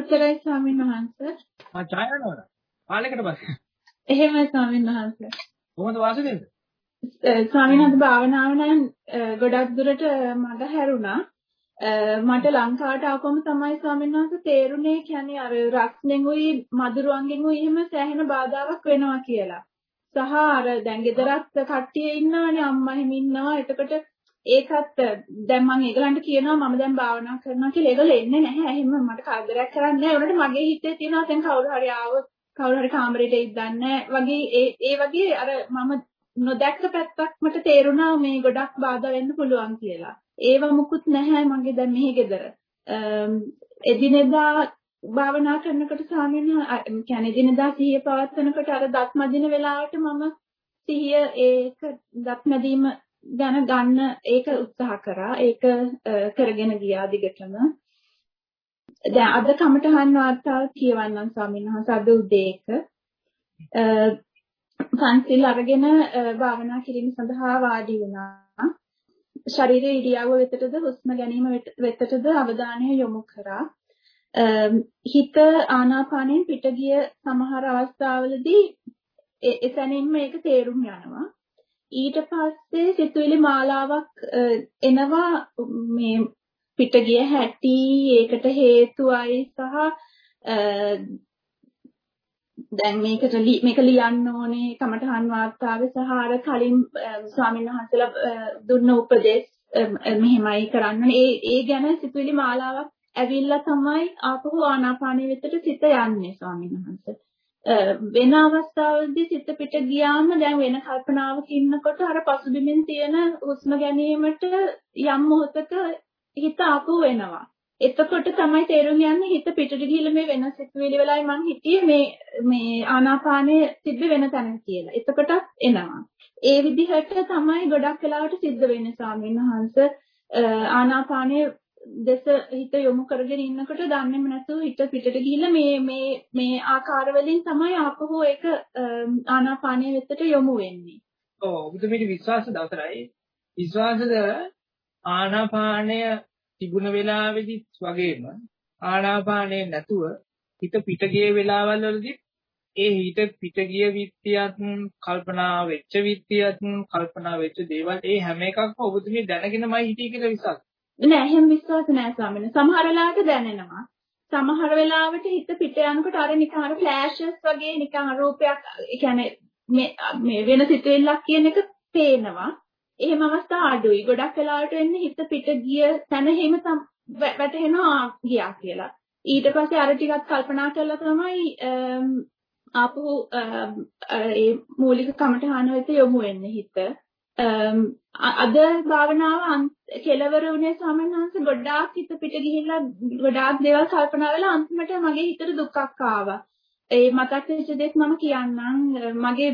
අවසරයි ස්වාමීන් වහන්සේ. ආ ඡායනවද? කාලයකට පස්සේ. එහෙමයි ස්වාමීන් වහන්සේ. කොහොමද වාසය දෙන්නේ? ස්වාමීන් වහන්සේ භාවනාව නම් ගොඩක් දුරට මඟ හැරුණා. මට ලංකාවට ආවම තමයි ස්වාමීන් වහන්සේ තේරුනේ කියන්නේ අර රස්නෙන්ුයි මදුරුවන්ගෙන්ුයි එහෙම සෑහෙන බාධාවක් වෙනවා කියලා. සහ අර දැන් ගෙදරත් කට්ටිය ඉන්නවනේ අම්මා හිම ඉන්නවා. එතකොට ඒකත් දැන් මම ඒගලන්ට කියනවා මම දැන් භාවනා කරනවා කියලා ඒගොල්ලෝ එන්නේ නැහැ. එහෙම මට කරදරයක් කරන්නේ නැහැ. උනට මගේ හිතේ තියෙනවා දැන් කවුරු හරි ආවොත් කවුරු හරි කාමරේට ඉද්දන්නේ වගේ ඒ ඒ වගේ අර මම නොදැක්ක පැත්තක් මට තේරුණා මේ ගොඩක් බාධා වෙන්න පුළුවන් කියලා. ඒව මුකුත් නැහැ මගේ දැන් මෙහි ගෙදර. එදිනෙදා භාවනා කරනකොට ස්වාමීන් වහන්සේ කියන්නේ එදිනෙදා සිහිය පවත්වනකොට අර දත් මදින වෙලාවට මම සිහිය ඒක දත් මැදීම ගැන ගන්න ඒක උත්සාහ කරා. ඒක කරගෙන ගියා දිගටම. දැන් අද කමටහන් වාර්තාව කියවන්නම් ස්වාමීන් වහන්සේ අද උදේ එක. පන්සිල් අරගෙන භාවනා කිරීම සඳහා වාඩි වුණා. ශරීරයේ ඉරියව්ව වෙතටද හුස්ම ගැනීම වෙතටද අවධානය යොමු කරා. හිත ආනාපානයෙන් පිට ගිය සමහර අවස්ථාවලදී එතනින්ම ඒක තේරුම් යනවා. ඊට පස්සේ සිතුවිලි මාලාවක් එනවා මේ පිට ගිය හැටි ඒකට හේතුවයි සහ දැන් මේකට මේක ලියන්න ඕනේ කමඨහන් වාර්තාවේ සහ අර කලින් ස්වාමීන් වහන්සේලා දුන්න උපදේශ මෙහෙමයි කරන්න. ඒ ඒ ගැන සිතුවිලි මාලාවක් ඇවිල්ලා තමයි ආපහු ආනාපානෙ වෙතට සිත යන්නේ ස්වාමීන් වහන්සේ. වෙන අවස්ථාවලදී සිත පිට ගියාම දැන් වෙන කල්පනාවක ඉන්නකොට අර පසුබිමින් තියෙන හුස්ම ගැනීමට යම් මොහොතක හිත ආපහු වෙනවා. එතකොට තමයි තේරුම් යන්නේ හිත පිටට ගිහිල්ලා මේ වෙන සිතුවිලි වෙලයි මං හිටියේ මේ මේ ආනාපානයේ තිබ්බ වෙන තැන කියලා. එතකොටත් එනවා. ඒ විදිහට තමයි ගොඩක් වෙලාවට සිද්ධ වෙන්නේ ස්වාමීන් වහන්සේ ආනාපානයේ දෙස හිත යොමු කරගෙන ඉන්නකොට දන්නේම නැතුව හිත පිටට ගිහිල්ලා මේ මේ මේ ආකාර වලින් තමයි ආපහු ඒක ආනාපානය වෙතට යොමු වෙන්නේ. ඔව් ඔබතුමීට විශ්වාසද අවසරයි? විශ්වාසද ආනාපානය තිබුණ වෙලාවේදී වගේම ආනාපානය නැතුව හිත පිට ගිය වෙලාවල් වලදී ඒ හිත පිට ගිය විත්තියත් කල්පනා වෙච්ච විත්තියත් කල්පනා වෙච්ච දේවල් ඒ හැම එකක්ම ඔබතුමී දැනගෙනමයි හිතී කියලා විශ්වාස නෑ එහෙම විශ්වාස නෑ ස්වාමීනි. සමහර වෙලාවට දැනෙනවා. සමහර වෙලාවට හිත පිට යනකොට අර නිකන් අර ෆ්ලෑෂස් වගේ නිකන් රූපයක් කියන්නේ මේ වෙන සිතුවිල්ලක් කියන එක පේනවා. එහෙම අවස්ථා අඩුයි. ගොඩක් වෙලාවට වෙන්නේ හිත පිට ගිය තැන එහෙම වැටෙනවා ගියා කියලා. ඊට පස්සේ අර ටිකක් කල්පනා කරලා තමයි ආපහු ඒ මූලික කමටහන වෙත යොමු වෙන්නේ හිත. Um, අද භාවනාව කෙලවර වුණේ ස්වාමීන් වහන්සේ ගොඩාක් හිත පිට ගිහිල්ලා ගොඩාක් දේවල් කල්පනා වෙලා අන්තිමට මගේ හිතට දුකක් ආවා. ඒ මතක් වෙච්ච දේත් මම කියන්නම්. මගේ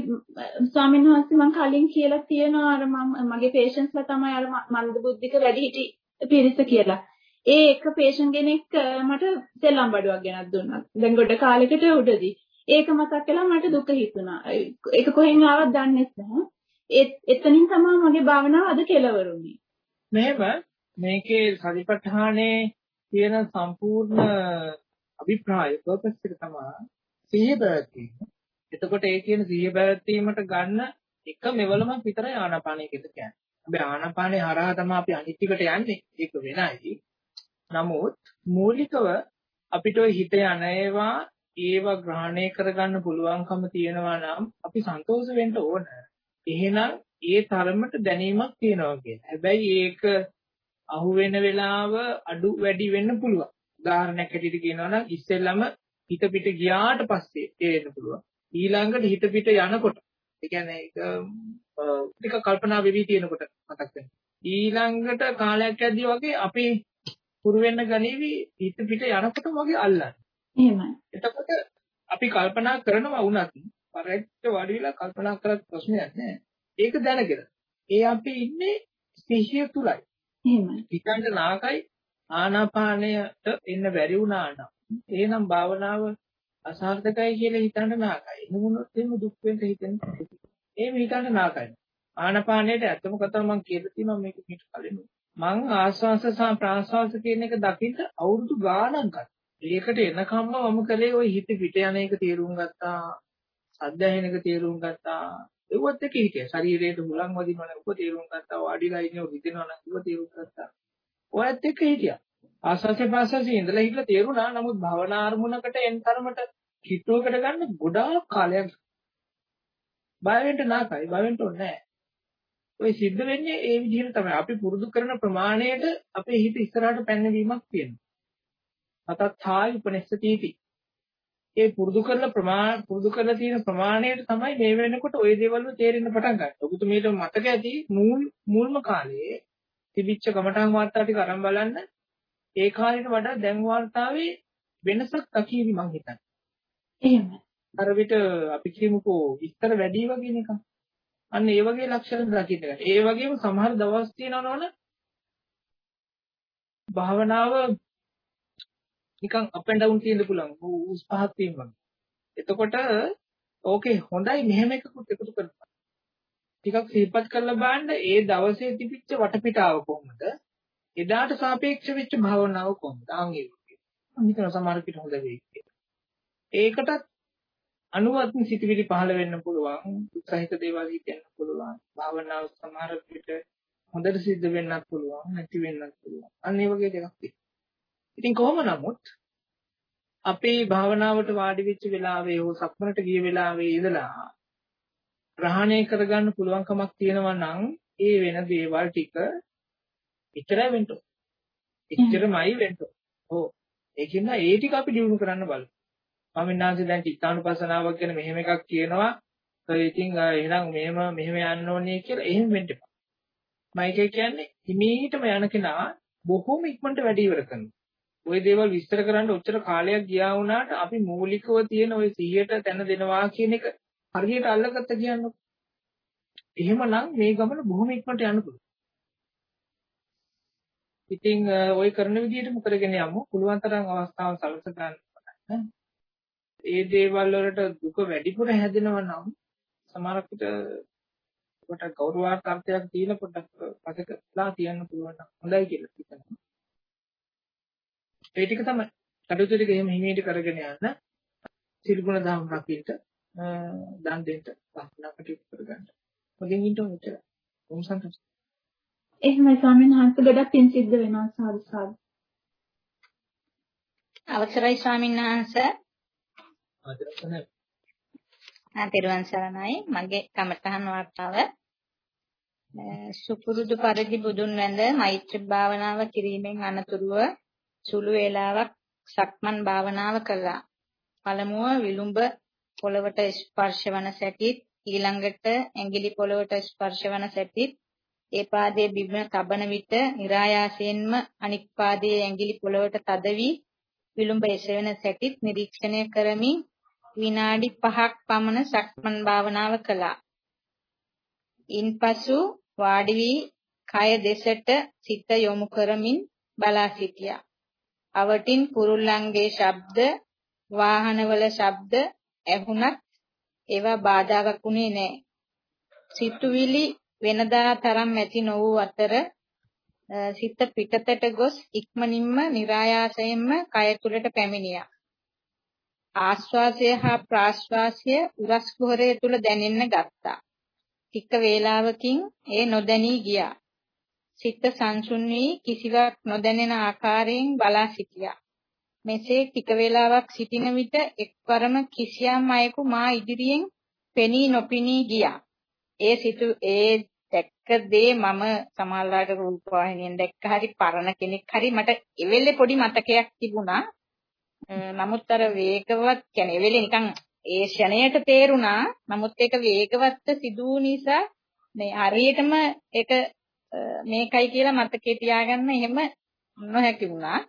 ස්වාමීන් වහන්සේ මම කලින් කියලා තියෙනවා අර මම මගේ පේෂන්ස්ලා තමයි අර මන්ද බුද්ධික වැඩිහිටි පිරිස කියලා. ඒ එක පේෂන් කෙනෙක් මට සෙල්ලම් බඩුවක් ගෙනත් දුන්නා. දැන් ගොඩ කාලෙකට උඩදී. ඒක මතක් කළා මට දුක හිතුණා. ඒක කොහෙන් ආවද දන්නේ නැහැ. එතනින් තමයි මගේ භාවනාව අද කෙලවරුනේ. මෙහෙම මේකේ සතිපට්ඨානේ තියෙන සම්පූර්ණ අභිප්‍රාය පර්පස් එක තමයි සිහිය පැවැත්වීම. එතකොට ඒ කියන සිහිය පැවැත්වීමට ගන්න එක මෙවලම විතරයි ආනාපානය කියලා කියන්නේ. හැබැයි ආනාපානේ හරහා තමයි අපි අනිත් එකට යන්නේ. ඒක වෙනයි. නමුත් මූලිකව අපිට ওই හිත යන ඒවා ඒව ග්‍රහණය කරගන්න පුළුවන්කම තියෙනවා නම් අපි සන්තෝෂ වෙන්න ඕන. එහෙනම් ඒ තරමට දැනීමක් තියෙනවා කියන්නේ. හැබැයි ඒක අහු වෙන වෙලාව අඩු වැඩි වෙන්න පුළුවන්. උදාහරණයක් ඇටියට කියනවා නම් ඉස්සෙල්ලම හිත පිට ගියාට පස්සේ තේරෙන්න පුළුවන්. ඊළඟට හිත පිට යනකොට ඒ කියන්නේ ඒක ටික කල්පනා වෙවි තියෙනකොට මතක් වෙනවා. ඊළඟට කාලයක් යද්දී වගේ අපි පුරු වෙන්න ගනීවි හිත පිට යනකොට වගේ අල්ලන්නේ. එහෙමයි. එතකොට අපි කල්පනා කරනවා වුණත් පරෙක්ට වාඩි වෙලා කල්පනා කරත් ප්‍රශ්නයක් නෑ. ඒක දැනගෙන. ඒ අපි ඉන්නේ සිහිය තුලයි. එහෙමයි. හිතන්න නාකයි ආනාපානයට එන්න බැරි වුණා නම් එහෙනම් භාවනාව අසාර්ථකයි කියලා හිතන්න නාකයි. නුමුණොත් එහෙම දුක් වෙන්න හිතෙන්නේ. එහෙම හිතන්න නාකයි. ආනාපානයට ඇත්තම කතාව මම කියලා තියෙනවා මේක පිට කලින්. මං ආස්වාස සහ ප්‍රාස්වාස කියන එක දකින්න අවුරුදු ගාණක් ගත්තා. ඒකට එනකම්ම මම කලේ ওই හිත පිට යන එක තේරුම් ගත්තා. එක තේරුම් ගත්තා. ඒවත් එක හිතේ ශරීරයට හුලං වදිනවනේ ඔක තේරුම් ගත්තා. වාඩිලා ඉන්නේ හිතෙනවනේ ඔක තේරුම් ගත්තා. ඔයත් එක්ක හිටියා. ආස්වාසේ පාස්වාසේ ඉඳලා හිටලා තේරුණා. නමුත් භවනා අරමුණකට එන් තරමට කිට්ටුවකට ගන්න ගොඩාක් කාලයක් බය වෙන්න නාකයි බය වෙන්න ඕනේ නැහැ. ඔය සිද්ධ වෙන්නේ ඒ විදිහට තමයි. අපි පුරුදු කරන ප්‍රමාණයට අපේ හිත ඉස්සරහට පැනවීමක් තියෙනවා. අතත් ථායි උපනෙස්සතිටි. ඒ පුරුදු කරලා ප්‍රමාණ පුරුදු කරලා තියෙන ප්‍රමාණයට තමයි මේ වෙනකොට ওই දේවල් තේරෙන්න පටන් ගන්න. ඔබතුමීට මතක ඇති මූල් මුල්ම කාලේ තිබිච්ච කමඨාන් වාර්තා ටික අරන් බලන්න ඒ කාලේට වඩා දැන් වාර්තාවේ වෙනසක් අකීවි මං හිතන්නේ. එහෙමයි. අර විට අපි කියමුකෝ විස්තර වැඩි වගේ නිකන්. අන්න ඒ වගේ ලක්ෂණ දකින්න ගන්න. ඒ වගේම සමහර දවස් තියෙනවනවනේ භාවනාව නිකන් අප් ඇන්ඩ් ඩවුන් තියෙන්න පුළුවන්. උස් පහත් වීම වගේ. එතකොට ඕකේ හොඳයි මෙහෙම එකකුත් එකතු කරපන්. ටිකක් සිහිපත් කරලා බලන්න ඒ දවසේ තිබිච්ච වටපිටාව කොහොමද? එදාට සාපේක්ෂ වෙච්ච භාවනාව කොහොමද? ආන් ඒක. මම හිතනවා සමහර පිට හොඳ වෙයි කියලා. ඒකටත් අනුවත් සිතිවිලි පහළ වෙන්න පුළුවන් උත්සාහිත දේවල් හිතෙන්න පුළුවන් භාවනාව සමහර විට හොඳට සිද්ධ වෙන්නත් පුළුවන් නැති වෙන්නත් පුළුවන් අන්න ඒ වගේ දෙයක් තියෙනවා ඉතින් කොහොම නමුත් අපේ භාවනාවට වාඩි වෙච්ච වෙලාවේ හෝ සක්මනට ගිය වෙලාවේ ඉඳලා ග්‍රහණය කරගන්න පුළුවන්කමක් තියෙනවා නම් ඒ වෙන දේවල් ටික එච්චරයි වෙන්න ඕන. එච්චරමයි වෙන්න ඕන. ඔව්. ඒකින්ද ඒ ටික අපි දිනු කරන්න බලමු. ස්වාමීන් වහන්සේ දැන් චිත්තානුපස්සනාවක් ගැන මෙහෙම එකක් කියනවා. ඒ ඉතින් එහෙනම් මෙහෙම මෙහෙම යන්න ඕනේ කියලා එහෙම වෙන්න එපා. මම කියන්නේ හිමීටම යන කෙනා බොහොම ඉක්මනට වැඩි ඉවර කරනවා. ওই දේවල් විස්තර කරන්න ඔච්චර කාලයක් ගියා වුණාට අපි මූලිකව තියෙන ওই 100ට තැන දෙනවා කියන එක හරියට අල්ලගත්ත කියන්නකො. එහෙමනම් මේ ගමන බොහොම ඉක්මනට යන්න පුළුවන්. ඉතින් ওই කරන විදිහටම කරගෙන යමු. පුළුවන් තරම් අවස්ථාව සලස ගන්න. ඒ දේවල් වලට දුක වැඩිපුර හැදෙනවා නම් සමහරක් විට කොට ගෞරවාර්ථයක් තියෙන පොඩ්ඩක් පසකලා තියන්න පුළුවන් හොඳයි කියලා හිතනවා. ඒ ටික තමයි. කටයුතු ටික එහෙම හිමීට කරගෙන යන්න සිල්ගුණ දහම් රකින්න දන් දෙන්න වස්නා කටයුතු කරගන්න. මොකෙන් ඉන්න උච්චර. කොහොම සන්තෝෂ. එහෙමයි ස්වාමීන් වහන්සේ ගොඩක් පින් සිද්ධ වෙනවා සාදු සාදු. අවසරයි ස්වාමීන් වහන්සේ ආදරසනේ. ආ පෙරවන් සරණයි මගේ කමඨහන් වාර්තාව සුපුරුදු පරිදි බුදුන් වැඳ මෛත්‍රී භාවනාව කිරීමෙන් අනතුරුව සුළු වේලාවක් සක්මන් භාවනාව කළා. පළමුව විලුඹ පොළවට ස්පර්ශ වන සැටිත් ඊළඟට ඇඟිලි පොළවට ස්පර්ශ වන සැටිත් ඒ පාදයේ බිම තබන විට નિરાයාසයෙන්ම අනික් පාදයේ ඇඟිලි පොළවට තද වී විලුඹ එසවෙන සැටිත් නිරීක්ෂණය කරමින් විනාඩි 5ක් පමණ සක්මන් භාවනාව කළා. ඉන්පසු වාඩි වී කය දෙසට සිත යොමු කරමින් බලා සිටියා. අවටින් කුරුල්ලන්ගේ ශබ්ද, වාහනවල ශබ්ද ඇහුණත් ඒවා බාධාවක් වුණේ නැහැ. සිතුවිලි වෙනදා තරම් ඇති නො වූ අතර සිත පිටතට ගොස් ඉක්මනින්ම નિરાයාසයෙන්ම කය තුලට පැමිණියා. ආශ්වාසය හා ප්‍රාශ්වාසය උරස් කුහරය තුල දැනෙන්න ගත්තා. ටික වේලාවකින් ඒ නොදැනී ගියා. සිත සංසුන් වී කිසිවක් නොදැනෙන ආකාරයෙන් බලා සිටියා. මෙසේ ටික වේලාවක් සිටින විට එක්වරම කිසියම් අයෙකු මා ඉදිරියෙන් පෙනී නොපෙනී ගියා. ඒ සිතු ඒ දැක්ක දේ මම සමහරවිට රූපවාහිනියෙන් දැක්ක හරි පරණ කෙනෙක් හරි මට එවෙලේ පොඩි මතකයක් තිබුණා. නමුත් අර වේගවත් කියන්නේ එවෙලේ නිකන් ඒ ෂණයට තේරුණා. නමුත් ඒක වේගවත් සිදු නිසා මේ හරියටම ඒක මේකයි කියලා මතකේ තියාගන්න එහෙම නොහැකි වුණා.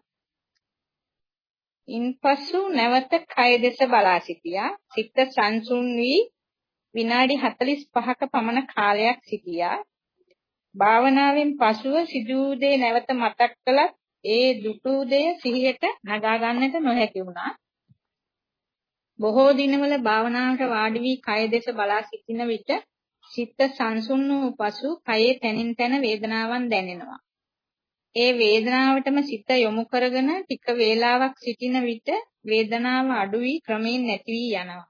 ඉන්පසු නැවත කය දෙස බලා සිටියා. සිත සංසුන් වී විනාඩි 45ක පමණ කාලයක් සිටියා. භාවනාවෙන් පසුව සිදු දේ නැවත මතක් කළත් ඒ දුටු දේ සිහියට නගා ගන්නට නොහැකි වුණා. බොහෝ දිනවල භාවනාවට වාඩි වී කය දෙස බලා සිටින විට සිත සංසුන් වූ පසු කයේ තනින් තන වේදනාවන් දැනෙනවා. ඒ වේදනාවටම සිත යොමු කරගෙන ටික වේලාවක් සිටින විට වේදනාව අඩු වී ක්‍රමයෙන් නැති වී යනවා.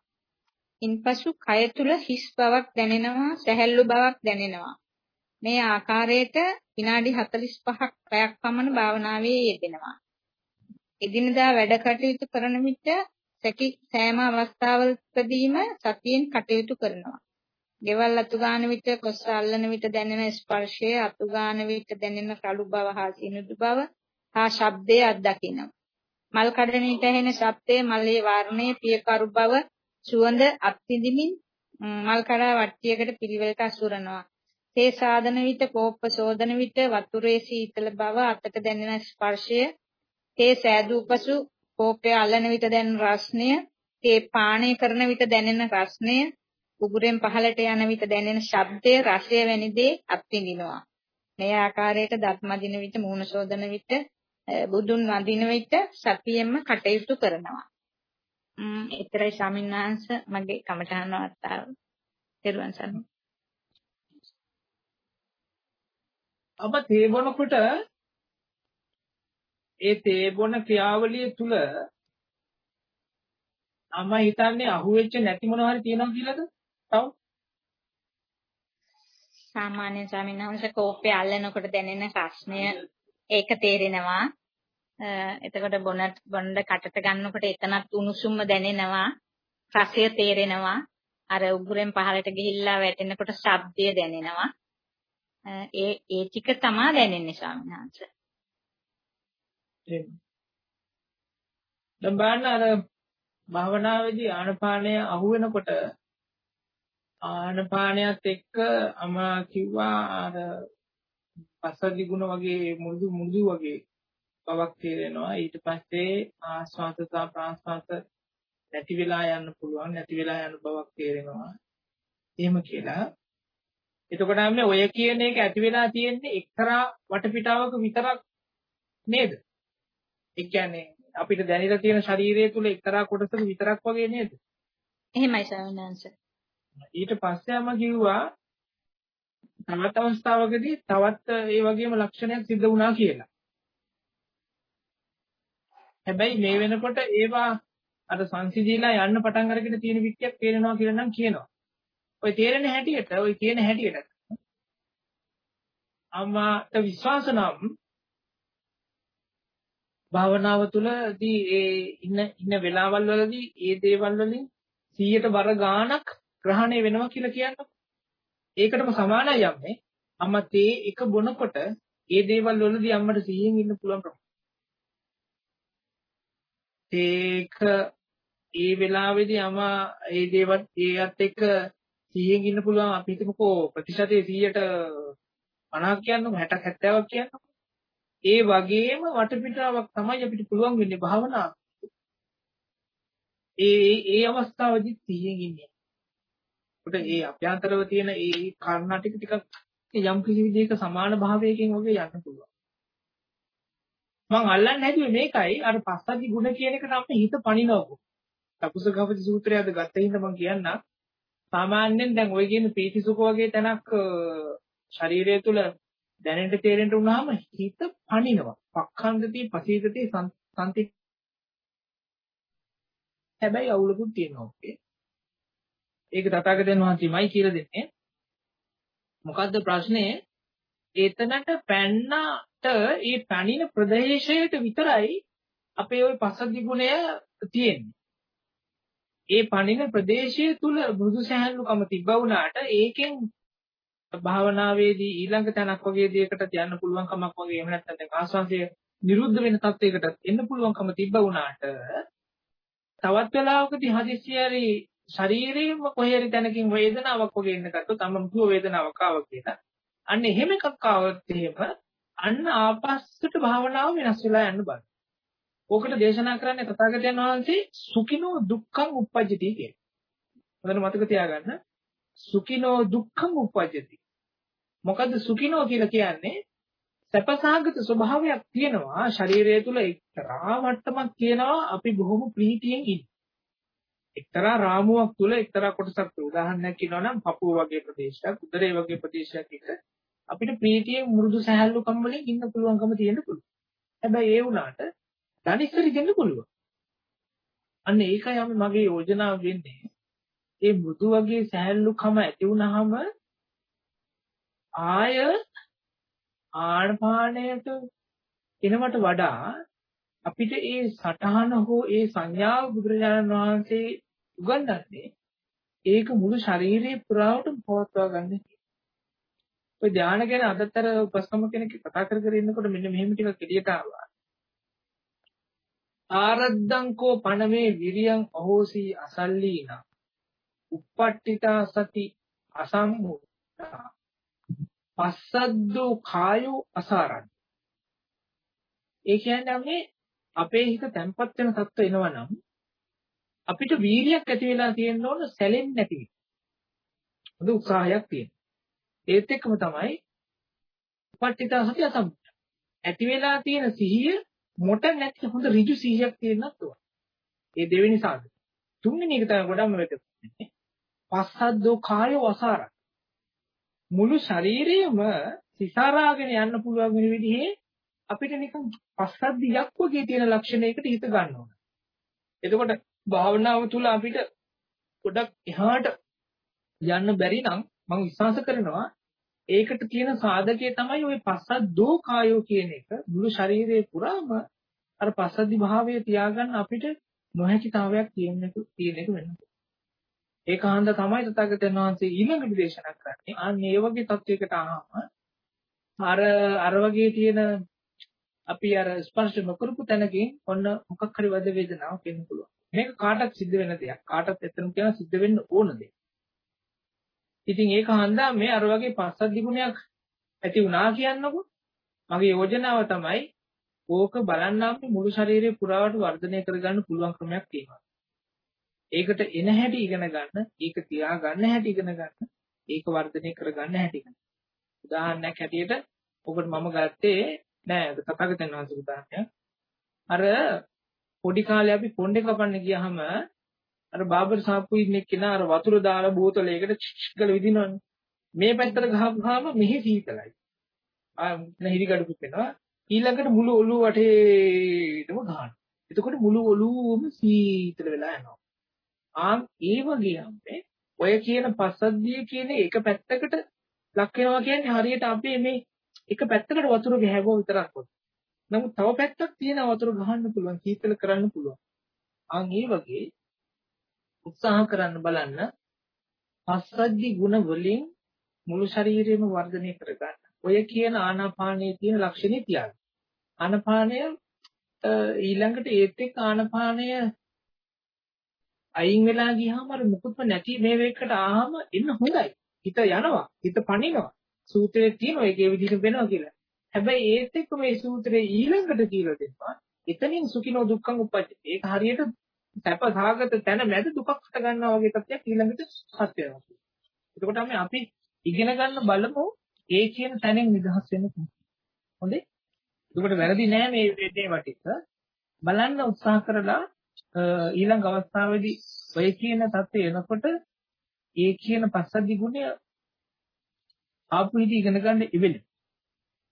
ඉන්පසු කය තුල හිස් බවක් දැනෙනවා, සැහැල්ලු බවක් දැනෙනවා. මේ ආකාරයට විනාඩි 45ක් පැයක් පමණ භාවනාවේ යෙදෙනවා. එදිනදා වැඩ කටයුතු කරන විට සැකි සෑම අවස්ථාවකදීම සතියෙන් කටයුතු කරනවා. ගෙවල් අතු ගන්න විට කොස් අල්ලන විට දැනෙන ස්පර්ශය අතු ගන්න විට දැනෙන කළු බව හා සිනිඳු බව හා ශබ්දය අත්දකිනවා. මල් කඩන විට ඇහෙන ශබ්දය මලේ වර්ණය පියකරු බව සුවඳ අත්විඳිමින් මල් කඩා වට්ටියකට පිළිවෙලට අසුරනවා. තේ සාදන විට කෝප්ප සෝදන විට වතුරේ සීතල බව අතට දැනෙන ස්පර්ශය තේ සෑදූ පසු කෝපය අල්ලන විට දැනෙන රස්නය තේ පානය කරන විට දැනෙන රස්නය උගුරෙන් පහළට යන විට දැනෙන ශබ්දය රසය වැනි දේ අත්විඳිනවා මේ ආකාරයට දත් මදින විට මූණ ශෝධන විට බුදුන් වඳින විට සතියෙන්ම කටයුතු කරනවා. ම්ම් ඒතරයි ස්වාමින්වහන්ස මගේ කමඨාන වර්තාව. පෙරුවන් සරණයි. අප තේබොනකොට ඒ තේබොන ක්‍රියාවලිය තුල අම හිතන්නේ අහුවෙච්ච නැති මොනවා හරි තියෙනවා කියලාද? තව සාමාන්‍ය ස්වාමීන් වහන්සේ කෝපය අල්ලනකොට දැනෙන රස්නය ඒක තේරෙනවා. එතකොට බොන බොණ්ඩ කටට ගන්නකොට එතනත් උණුසුම්ම දැනෙනවා. රසය තේරෙනවා. අර උගුරෙන් පහළට ගිහිල්ලා වැටෙනකොට ශබ්දය දැනෙනවා. ඒ ඒ ටික තමයි දැනෙන්නේ ස්වාමීන් වහන්සේ. දැන් බලන්න අර භාවනාවේදී ආනපානය අහු වෙනකොට ආනපානයත් එක්ක අමා කිව්වා අර පසදි ගුණ වගේ මුරුදු මුරුදු වගේ බවක් තේරෙනවා. ඊට පස්සේ ආස්වාද සහ ප්‍රාස්වාද නැති වෙලා යන්න පුළුවන් නැති වෙලා යන බවක් තේරෙනවා. එහෙම කියලා. එතකොට අපි ඔය කියන එක ඇති වෙලා තියෙන්නේ එක්තරා වටපිටාවක විතරක් නේද? ඒ කියන්නේ අපිට දැනෙලා තියෙන ශරීරය තුල එක්තරා කොටසක විතරක් වගේ නේද? එහෙමයි සවනංශ ඊට පස්සේ අම කිව්වා තවත් අවස්ථාවකදී තවත් ඒ වගේම ලක්ෂණයක් සිද්ධ වුණා කියලා. හැබැයි මේ වෙනකොට ඒවා අර සංසිඳීලා යන්න පටන් අරගෙන තියෙන වික්කයක් තේරෙනවා කියලා නම් කියනවා. ඔය තේරෙන හැටියට ඔය කියන හැටියට අම්මාට විශ්වාස නම් භාවනාව තුළදී ඒ ඉන්න ඉන්න වෙලාවල් වලදී ඒ දේවල් වලින් 100ට බර ගාණක් ග්‍රහණය වෙනවා කියලා කියන්නකො. ඒකටම සමානයි යන්නේ. අම්මා තේ එක බොනකොට ඒ දේවල් වලදී අම්මට සිහියෙන් ඉන්න පුළුවන් ප්‍රමාණය. ඒක ඒ වෙලාවේදී අම්මා ඒ දේවල් ඒත් එක්ක සිහියෙන් ඉන්න පුළුවන් අපි හිතමුකෝ ප්‍රතිශතයේ 100ට 50ක් කියන්නකො 60ක් 70ක් කියන්නකො. ඒ වගේම වටපිටාවක් තමයි අපිට පුළුවන් වෙන්නේ භාවනාව. ඒ ඒ අවස්ථාවේදී සිහියෙන් ඉන්නේ. ඒකට ඒ අභ්‍යන්තරව තියෙන ඒ කාරණා ටික ටිකක් යම් කිසි විදිහක සමාන භාවයකින් වගේ යන්න පුළුවන්. මම අල්ලන්නේ නැතුවේ මේකයි අර පස්සද්ධි ගුණ කියන එකට අපේ හිත පණිනවකෝ. තපුසගපති සූත්‍රය අද ගත්ත හින්දා මම කියන්නම්. සාමාන්‍යයෙන් දැන් ඔය කියන පීතිසුඛ වගේ තැනක් ශරීරය තුල දැනෙන්න තේරෙන්න උනහම හිත පණිනවා. පක්ඛන්දති පසීදති සම්ති හැබැයි අවුලකුත් තියෙනවා ඔකේ. ඒක තථාගතයන් වහන්සේමයි කියලා දෙන්නේ. මොකද්ද ප්‍රශ්නේ? එතනට පැන්නට ඒ පැනින ප්‍රදේශයට විතරයි අපේ ওই පසද්දි ගුණය තියෙන්නේ. ඒ පණින ප්‍රදේශය තුල මෘදු සහැල්ලුකම තිබ්බ වුණාට ඒකෙන් භාවනාවේදී ඊළඟ තැනක් වගේ දෙයකට යන්න පුළුවන් කමක් වගේ එහෙම නැත්නම් දැන් ආස්වාදය නිරුද්ධ වෙන තත්යකට එන්න පුළුවන්කම තිබ්බ වුණාට තවත් වෙලාවකදී හදිස්සියරි ශරීරයේම කොහේ හරි තැනකින් වේදනාවක් වගේ එන්න ගත්තොත් අම්ම මුව වේදනාවක් ආවා කියලා. අන්න එහෙම එකක් ආවොත් එහෙම අන්න ආපස්සට භාවනාව වෙනස් වෙලා යන්න බෑ. ඕකට දේශනා කරන්නේ තථාගතයන් වහන්සේ සුඛිනෝ දුක්ඛං උප්පජ්ජති කියලා. හොඳට මතක තියාගන්න. සුඛිනෝ දුක්ඛං උප්පජ්ජති. මොකද්ද සුඛිනෝ කියලා කියන්නේ? සැපසහගත ස්වභාවයක් තියෙනවා ශරීරය තුල එක්තරා මට්ටමක් තියෙනවා අපි බොහොම ප්‍රීතියෙන් ඉන්නේ. එක්තරා රාමුවක් තුල එක්තරා කොටසක් උදාහරණයක් කියනවා නම් පපුව වගේ ප්‍රදේශයක් උදරය වගේ ප්‍රදේශයක් එක අපිට ප්‍රීතියේ මෘදු සහැල්ලුකම් වලින් ඉන්න පුළුවන්කම තියෙන්න පුළුවන්. හැබැයි ඒ වුණාට ධනිස්සරි දෙන්න පුළුවන්. අන්න ඒකයි අපි මගේ යෝජනාව වෙන්නේ. ඒ මෘදු වගේ සහැල්ලුකම ඇති වුනහම ආය ආණපාණයට එනවට වඩා අපිට ඒ සටහන හෝ ඒ සංඥාව බුදුරජාණන් වහන්සේ උගන්වන්නේ ඒක මුළු ශරීරයේ පුරාවටම පවත්වා ගන්න. ඔය ධානය ගැන අදතර උපස්කම කෙනෙක් කතා කර කර ඉන්නකොට මෙන්න මෙහෙම ටිකක් එළියට ආවා. ආරද්දංකෝ පණමේ විරියං අහෝසි අසල්ලීනා. uppatthita sati අසම්මුතා. පස්සද්දෝ කායෝ අසාරං. ඒ කියන්නේ අපේ හිත තැම්පත් වෙන තත්ත්ව එනවනම් අපිට වීරියක් ඇති වෙලා තියෙන්න ඕන සැලෙන්නේ නැති. හොඳ උත්සාහයක් තියෙන. ඒත් එක්කම තමයි පට්ටිතා සතිය අසම්. ඇති වෙලා තියෙන සිහිය මොට නැති හොඳ ඍජු සිහියක් තියෙන්නත් ඕන. ඒ දෙවෙනි සාධක. තුන්වෙනි එක තමයි ගොඩක්ම වැදගත්. පස්සද්දෝ කායෝ අසාර. මුළු ශරීරයම සිසාරාගෙන යන්න පුළුවන් වෙන විදිහේ අපිට නිකන් පස්සද්ධියක් වගේ තියෙන ලක්ෂණයකට හිත ගන්න ඕන. එතකොට භාවනාව තුළ අපිට ගොඩක් එහාට යන්න බැරි නම් මම විශ්වාස කරනවා ඒකට තියෙන සාධකය තමයි ওই පස්සද්දෝ කායෝ කියන එක මුළු ශරීරයේ පුරාම අර පස්සද්ධි භාවය තියාගන්න අපිට නොහැකිතාවයක් තියෙන එක තියෙන එක වෙනවා. ඒකාන්ත තමයි තථාගතයන් වහන්සේ ඊළඟට දේශනා කරන්නේ. අන්න ඒ වගේ තත්වයකට ආවම අර අර වගේ තියෙන අපි අර ස්පර්ශ නොකරපු තැනකින් ඔන්න මොකක් හරි වද වේදනාවක් එන්න පුළුවන්. මේක කාටත් සිද්ධ වෙන දෙයක්. කාටත් එතන කියන සිද්ධ වෙන්න ඕන දෙයක්. ඉතින් ඒක හන්දා මේ අර වගේ පස්සද්ධි ගුණයක් ඇති වුණා කියන්නකො. මගේ යෝජනාව තමයි ඕක බලන්නම් මුළු ශරීරය පුරාවට වර්ධනය කරගන්න පුළුවන් ක්‍රමයක් තියෙනවා. ඒකට එන හැටි ඉගෙන ගන්න, ඒක තියා ගන්න හැටි ඉගෙන ගන්න, ඒක වර්ධනය කරගන්න හැටි ඉගෙන. උදාහරණයක් හැටියට ඔබට මම ගත්තේ නෑ තථාගතයන් වහන්සේ උදාහරණයක්. අර පොඩි කාලේ අපි කොණ්ඩේ කපන්න ගියාම අර බාබර් සාප්පු ඉන්න කෙනා අර වතුර දාලා බෝතලයකට චික්කල විදිනවනේ. මේ පැත්තට ගහපුවාම මෙහි සීතලයි. ආ නැහිරි ගඩුකුත් වෙනවා. ඊළඟට මුළු ඔළුව වටේටම ගහනවා. එතකොට මුළු ඔළුවම සීතල වෙලා යනවා. ආ ඒ වගේම ඔය කියන පස්සද්ධිය කියන එක පැත්තකට ලක් වෙනවා කියන්නේ හරියට අපි මේ එක පැත්තකට වතුර ගහගුවා විතරක් වගේ. නමුත් තව පැත්තක් තියෙන වතුර ගහන්න පුළුවන්, සීතල කරන්න පුළුවන්. ආන් ඒ වගේ උත්සාහ කරන්න බලන්න පස්සද්ධි ගුණ වලින් මුළු ශරීරයම වර්ධනය කරගන්න. ඔය කියන ආනාපානයේ තියෙන ලක්ෂණේ තියන්න. ආනාපානය ඊළඟට ඒත් එක්ක ආනාපානය අයින් වෙලා ගියාම අර මුකුත්ම නැති මේ වේකට ආවම එන්න හොඳයි. හිත යනවා. හිත පණිනවා. සූත්‍රයේ තියෙනවා ඒකේ විදිහට වෙනවා කියලා. හැබැයි ඒත් එක්ක මේ සූත්‍රයේ ඊළඟට කියලා දෙනවා. එතනින් සුඛිනෝ දුක්ඛං උපජ්ජති. ඒක හරියට සැප සාගත තැන මැද දුකක් හට ගන්නවා වගේ තත්ත්වයක් ඊළඟට සත්‍ය වෙනවා. එතකොට අපි අපි ඉගෙන ගන්න බලමු ඒ කියන තැනින් නිදහස් වෙන්න පුළුවන්. හොඳේ? එතකොට වැරදි නෑ මේ වෙන්නේ වටික. බලන්න උත්සාහ කරලා ඊළඟ අවස්ථාවේදී ඔය කියන தත්ත්වය එනකොට ඒ කියන පස්සද්ධි ගුණය ආපු විදි ඉගෙන ගන්න ඉවෙලෙ.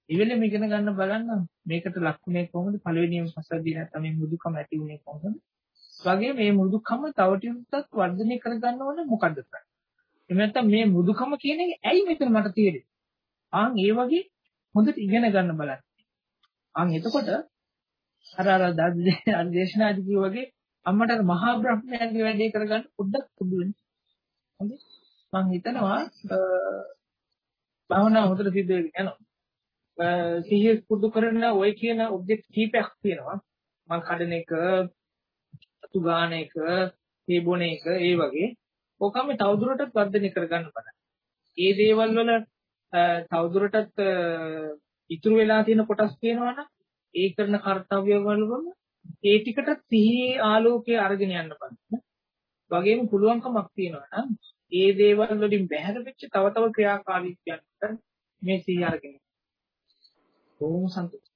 ඉවෙලෙම ඉගෙන ගන්න බලන්න මේකට ලක්ුණේ කොහොමද පළවෙනිම පස්සද්ධි නැත්නම් මේ මුදුකම ඇති වුණේ කොහොමද? වගේ මේ මෘදුකම තව ටිකක් වර්ධනය කරගන්න ඕන මොකද්ද කරන්නේ? එහෙම නැත්නම් මේ මෘදුකම කියන එක ඇයි මෙතන මට තේරෙන්නේ? ආන් ඒ වගේ හොඳට ඉගෙන ගන්න බලන්න. ආන් එතකොට අර අර දේශනාදි කිව්ව වගේ අම්මට අර මහා බ්‍රහ්මයාගේ වැඩේ කරගන්න පොඩ්ඩක් පුදු වෙන්න. හොඳයි. මම හිතනවා භාවනා හොඳට සිද්ධ වෙනවා. සිහිය පුදු කරන ඔය කියන ඔබ්ජෙක්ට් කීපයක් තියෙනවා. මම කඩන එක අතු ගාන එක, තේ බොන එක ඒ වගේ ඕකම තවදුරටත් වර්ධනය කරගන්න බලන්න. ඒ දේවල් වල තවදුරටත් ඉතුරු වෙලා තියෙන කොටස් තියෙනවනම් ඒ කරන කාර්යය වලම ඒ ටිකට සිහියේ ආලෝකයේ අරගෙන යන්න බලන්න. වගේම පුළුවන්කමක් තියෙනවා නම් ඒ දේවල් වලින් බැහැර වෙච්ච තව තව ක්‍රියාකාරීත්වයන් මේ සිහිය අරගෙන. බොහොම සතුටුයි.